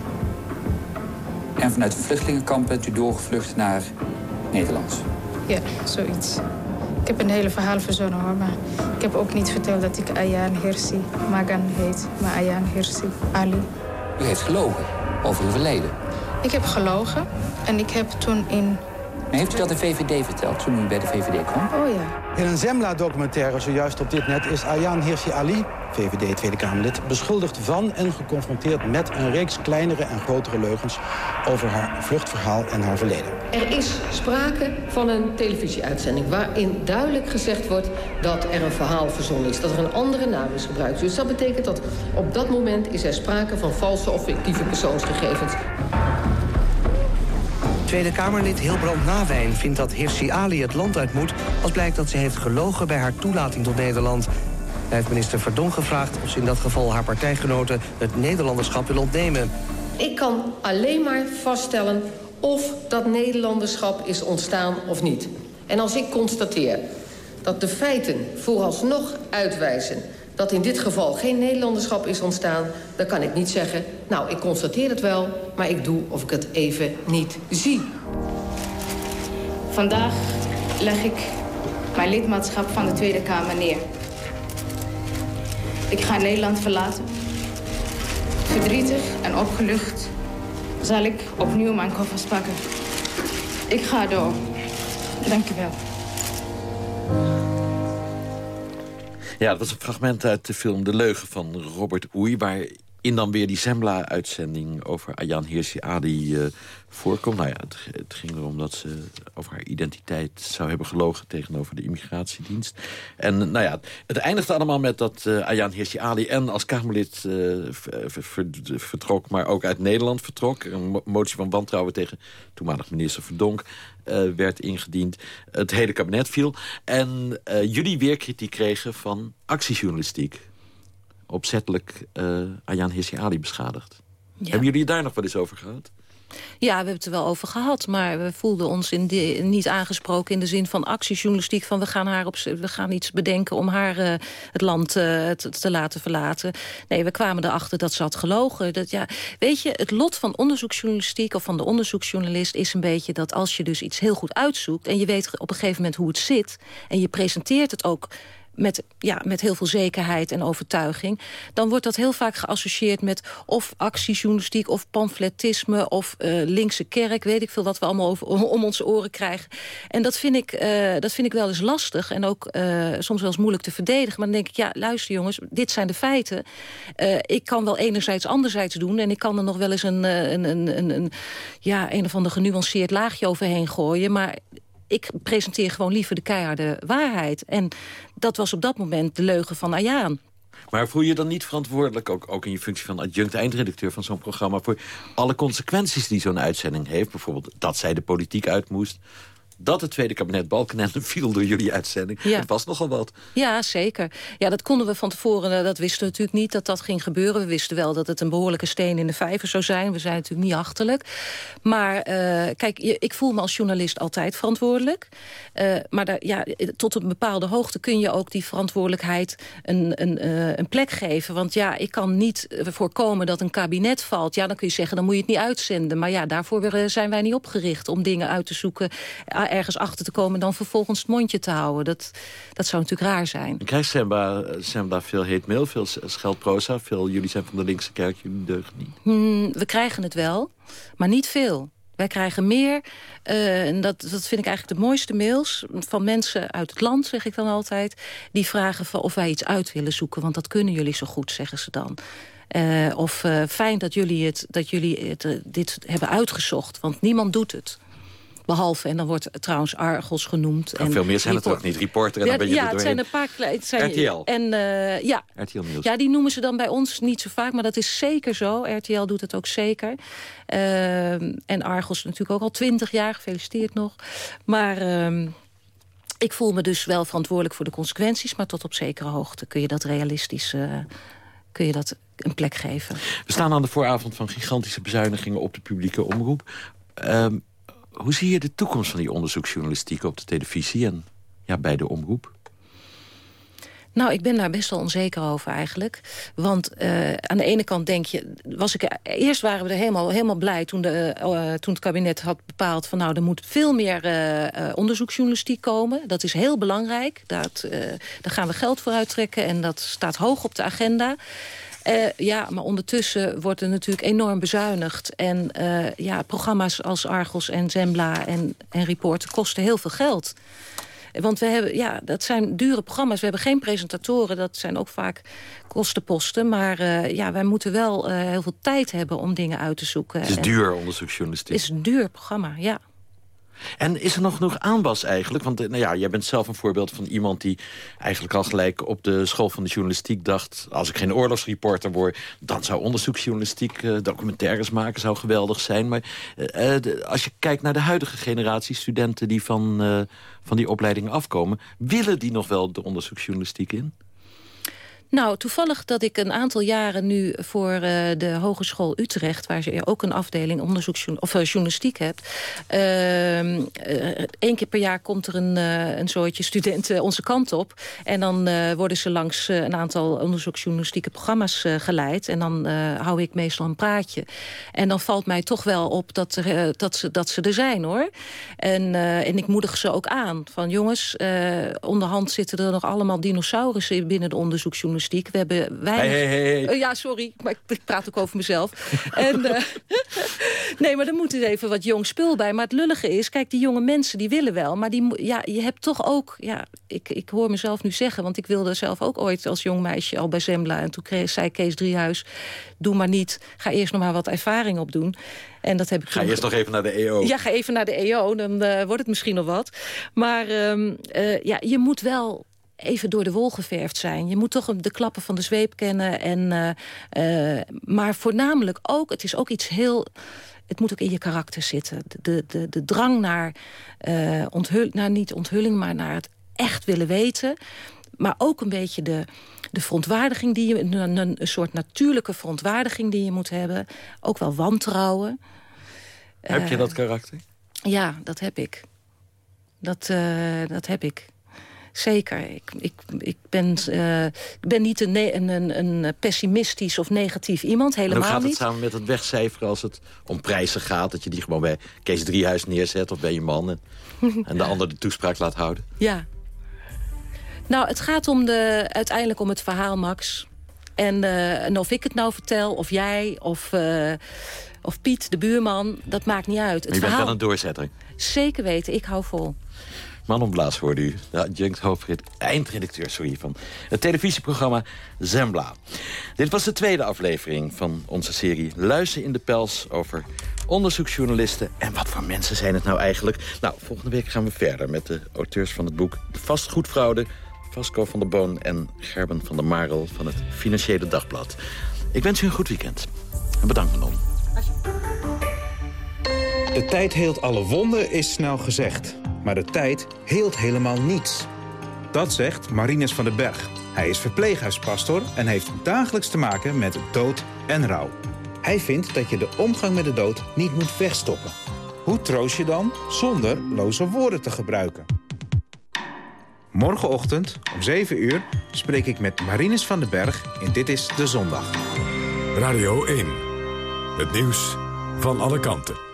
En vanuit een vluchtelingenkamp bent u doorgevlucht naar Nederland. Ja, zoiets. Ik heb een hele verhaal verzonnen hoor, maar ik heb ook niet verteld dat ik Ayaan Hirsi Magan heet, maar Ayaan Hirsi Ali. U heeft gelogen over uw verleden. Ik heb gelogen en ik heb toen in heeft u dat de VVD verteld toen u bij de VVD kwam? Oh ja. In een Zembla-documentaire zojuist op dit net is Ayaan Hirsi Ali, VVD Tweede Kamerlid, beschuldigd van en geconfronteerd met een reeks kleinere en grotere leugens over haar vluchtverhaal en haar verleden. Er is sprake van een televisieuitzending waarin duidelijk gezegd wordt dat er een verhaal verzonnen is, dat er een andere naam is gebruikt. Dus dat betekent dat op dat moment is er sprake van valse of fictieve persoonsgegevens. Tweede Kamerlid Hilbrand Nawijn vindt dat Hirsi Ali het land uit moet... als blijkt dat ze heeft gelogen bij haar toelating tot Nederland. Hij heeft minister Verdon gevraagd of ze in dat geval haar partijgenoten... het Nederlanderschap wil ontnemen. Ik kan alleen maar vaststellen of dat Nederlanderschap is ontstaan of niet. En als ik constateer dat de feiten vooralsnog uitwijzen dat in dit geval geen Nederlanderschap is ontstaan... dan kan ik niet zeggen, nou, ik constateer het wel... maar ik doe of ik het even niet zie. Vandaag leg ik mijn lidmaatschap van de Tweede Kamer neer. Ik ga Nederland verlaten. Verdrietig en opgelucht zal ik opnieuw mijn koffers pakken. Ik ga door. Dank wel. Ja, dat was een fragment uit de film De Leugen van Robert Oei... waarin dan weer die Zembla-uitzending over Ayan Hirsi Adi uh, voorkomt. Nou ja, het, ging erom dat ze over haar identiteit zou hebben gelogen... tegenover de immigratiedienst. En nou ja, het eindigde allemaal met dat uh, Ayan Hirsi Ali... en als Kamerlid vertrok, maar ook uit Nederland vertrok. Een motie van wantrouwen tegen toenmalig minister Verdonk... Werd ingediend. Het hele kabinet viel. En jullie weer kritiek kregen van actiejournalistiek. Opzettelijk uh, Ayaan Hirsi Ali beschadigd. Ja. Hebben jullie daar nog wel eens over gehad? Ja, we hebben het er wel over gehad. Maar we voelden ons in de, niet aangesproken in de zin van actiejournalistiek. Van we gaan, haar op, we gaan iets bedenken om haar uh, het land uh, te, te, laten verlaten. Nee, we kwamen erachter dat ze had gelogen. Dat, ja, weet je, het lot van onderzoeksjournalistiek of van de onderzoeksjournalist is een beetje dat als je dus iets heel goed uitzoekt... en je weet op een gegeven moment hoe het zit... en je presenteert het ook met, ja, met heel veel zekerheid en overtuiging... dan wordt dat heel vaak geassocieerd met of actiejournalistiek... of pamfletisme of uh, linkse kerk, weet ik veel... wat we allemaal over, om onze oren krijgen. En dat vind ik, uh, dat vind ik wel eens lastig en ook uh, soms wel eens moeilijk te verdedigen. Maar dan denk ik, ja, luister jongens, dit zijn de feiten. ik kan wel enerzijds anderzijds doen... en ik kan er nog wel eens een, een, een, een, een ja, een of ander genuanceerd laagje overheen gooien... maar ik presenteer gewoon liever de keiharde waarheid. En dat was op dat moment de leugen van Ayaan. Maar voel je dan niet verantwoordelijk, ook, ook in je functie van adjunct eindredacteur van zo'n programma... voor alle consequenties die zo'n uitzending heeft? Bijvoorbeeld dat zij de politiek uit moest, dat het tweede kabinet Balkenende viel door jullie uitzending. Ja. Dat was nogal wat. Ja, zeker. Ja, dat konden we van tevoren, eh, dat wisten we natuurlijk niet dat dat ging gebeuren. We wisten wel dat het een behoorlijke steen in de vijver zou zijn. We zijn natuurlijk niet achterlijk. Maar uh, kijk, ik voel me als journalist altijd verantwoordelijk. Uh, maar daar, ja, tot een bepaalde hoogte kun je ook die verantwoordelijkheid een, een, uh, een plek geven. Want ja, ik kan niet voorkomen dat een kabinet valt. Ja, dan kun je zeggen, dan moet je het niet uitzenden. Maar ja, daarvoor zijn wij niet opgericht om dingen uit te zoeken... ergens achter te komen en dan vervolgens het mondje te houden. Dat, dat zou natuurlijk raar zijn. Krijgt Semba, Semba veel heet mail, veel scheldproza? Veel, jullie zijn van de linkse kerk, jullie deugen niet. Hmm, we krijgen het wel, maar niet veel. Wij krijgen meer, uh, en dat, dat vind ik eigenlijk de mooiste mails... van mensen uit het land, zeg ik dan altijd... die vragen of wij iets uit willen zoeken. Want dat kunnen jullie zo goed, zeggen ze dan. Uh, of uh, fijn dat jullie, het, dat jullie het, dit hebben uitgezocht, want niemand doet het. Behalve, en dan wordt trouwens Argos genoemd. En veel meer zijn het ook niet. Reporter en dan ben je Ja, het zijn een paar... Het zijn, RTL. En, uh, ja. RTL Nieuws. Ja, die noemen ze dan bij ons niet zo vaak, maar dat is zeker zo. RTL doet het ook zeker. Uh, en Argos natuurlijk ook al twintig jaar, gefeliciteerd nog. Maar... Uh, ik voel me dus wel verantwoordelijk voor de consequenties... maar tot op zekere hoogte kun je dat realistisch uh, kun je dat een plek geven. We staan aan de vooravond van gigantische bezuinigingen op de publieke omroep. Um, hoe zie je de toekomst van die onderzoeksjournalistiek op de televisie en ja, bij de omroep? Nou, ik ben daar best wel onzeker over eigenlijk. Want uh, aan de ene kant denk je... Was ik, eerst waren we er helemaal, helemaal blij toen, de, uh, toen het kabinet had bepaald... van nou, er moet veel meer uh, onderzoeksjournalistiek komen. Dat is heel belangrijk. Dat, daar gaan we geld voor uittrekken en dat staat hoog op de agenda. Uh, ja, maar ondertussen wordt er natuurlijk enorm bezuinigd. En uh, ja, programma's als Argos en Zembla en, en Reporter kosten heel veel geld. Want we hebben, ja, dat zijn dure programma's. We hebben geen presentatoren, dat zijn ook vaak kostenposten. Maar uh, ja, wij moeten wel heel veel tijd hebben om dingen uit te zoeken. Het is en duur onderzoeksjournalistiek. Het is een duur programma, ja. En is er nog genoeg aanwas eigenlijk? Want nou ja, jij bent zelf een voorbeeld van iemand die eigenlijk al gelijk op de school van de journalistiek dacht... als ik geen oorlogsreporter word, dan zou onderzoeksjournalistiek uh, documentaires maken zou geweldig zijn. Maar de, als je kijkt naar de huidige generatie studenten die van, van die opleiding afkomen... willen die nog wel de onderzoeksjournalistiek in? Nou, toevallig dat ik een aantal jaren nu voor uh, de Hogeschool Utrecht... waar je ook een afdeling onderzoek of uh, journalistiek hebt... Eén uh, keer per jaar komt er een, een soortje studenten onze kant op. En dan worden ze langs een aantal onderzoeksjournalistieke programma's geleid. En dan hou ik meestal een praatje. En dan valt mij toch wel op dat, er, dat, ze, dat ze er zijn, hoor. En, en ik moedig ze ook aan. Van jongens, onderhand zitten er nog allemaal dinosaurussen binnen de onderzoeksjournalistiek we hebben weinig... Hey, hey, hey. Uh, ja, sorry, maar ik praat ook over mezelf. en, uh, nee, maar er moet er even wat jong spul bij. Maar het lullige is, kijk, die jonge mensen die willen wel. Maar die, ja, je hebt toch ook... Ja, ik, ik hoor mezelf nu zeggen, want ik wilde zelf ook ooit als jong meisje al bij Zembla. En toen kreeg, zei Kees Driehuis, doe maar niet. Ga eerst nog maar wat ervaring opdoen. En dat heb ik ga eerst nog even naar de EO. Ja, ga even naar de EO, dan uh, wordt het misschien nog wat. Maar um, ja, je moet wel even door de wol geverfd zijn. Je moet toch de klappen van de zweep kennen. En, uh, uh, maar voornamelijk ook, het is ook iets heel... Het moet ook in je karakter zitten. De, de, de drang naar, uh, onthul, naar niet onthulling, maar naar het echt willen weten. Maar ook een beetje de, de verontwaardiging die je... Een, een, een soort natuurlijke verontwaardiging die je moet hebben. Ook wel wantrouwen. Heb je dat karakter? Ja, dat heb ik. Dat, dat heb ik. Zeker. Ik, ik, ik, ben, uh, ik ben niet een, een, een, pessimistisch of negatief iemand. Helemaal niet. hoe gaat het niet. samen met het wegcijferen als het om prijzen gaat? Dat je die gewoon bij Kees Driehuis neerzet of bij je man... en, en de ander de toespraak laat houden? Ja. Nou, het gaat om de, uiteindelijk om het verhaal, Max. En, uh, en of ik het nou vertel, of jij, of, uh, of Piet, de buurman... dat maakt niet uit. Het maar je verhaal... bent wel een doorzetter. Zeker weten, ik hou vol. Manon Blaas hoorde u, de adjunct hoofdred, eindredacteur sorry, van het televisieprogramma Zembla. Dit was de tweede aflevering van onze serie Luizen in de Pels over onderzoeksjournalisten. En wat voor mensen zijn het nou eigenlijk? Nou, volgende week gaan we verder met de auteurs van het boek De Vastgoedfraude, Vasco van der Boon en Gerben van der Marel van het Financiële Dagblad. Ik wens u een goed weekend. En bedankt Manon. De tijd heelt alle wonden is snel gezegd. Maar de tijd heelt helemaal niets. Dat zegt Marinus van den Berg. Hij is verpleeghuispastor en heeft dagelijks te maken met dood en rouw. Hij vindt dat je de omgang met de dood niet moet wegstoppen. Hoe troost je dan zonder loze woorden te gebruiken? Morgenochtend om 7 uur spreek ik met Marinus van den Berg in Dit is de Zondag. Radio 1. Het nieuws van alle kanten.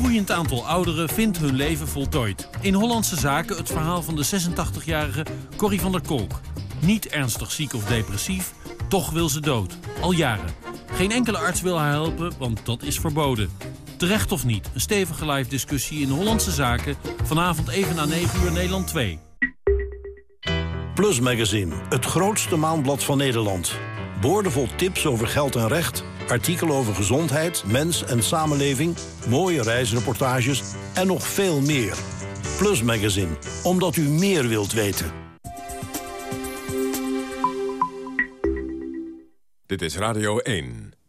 Groeiend aantal ouderen vindt hun leven voltooid. In Hollandse Zaken het verhaal van de 86-jarige Corrie van der Kolk. Niet ernstig ziek of depressief, toch wil ze dood. Al jaren. Geen enkele arts wil haar helpen, want dat is verboden. Terecht of niet, een stevige live discussie in Hollandse Zaken... vanavond even na 9 uur Nederland 2. Plus Magazine, het grootste maandblad van Nederland. Boordevol tips over geld en recht, artikelen over gezondheid, mens en samenleving... mooie reisreportages en nog veel meer. Plus Magazine, omdat u meer wilt weten. Dit is Radio 1.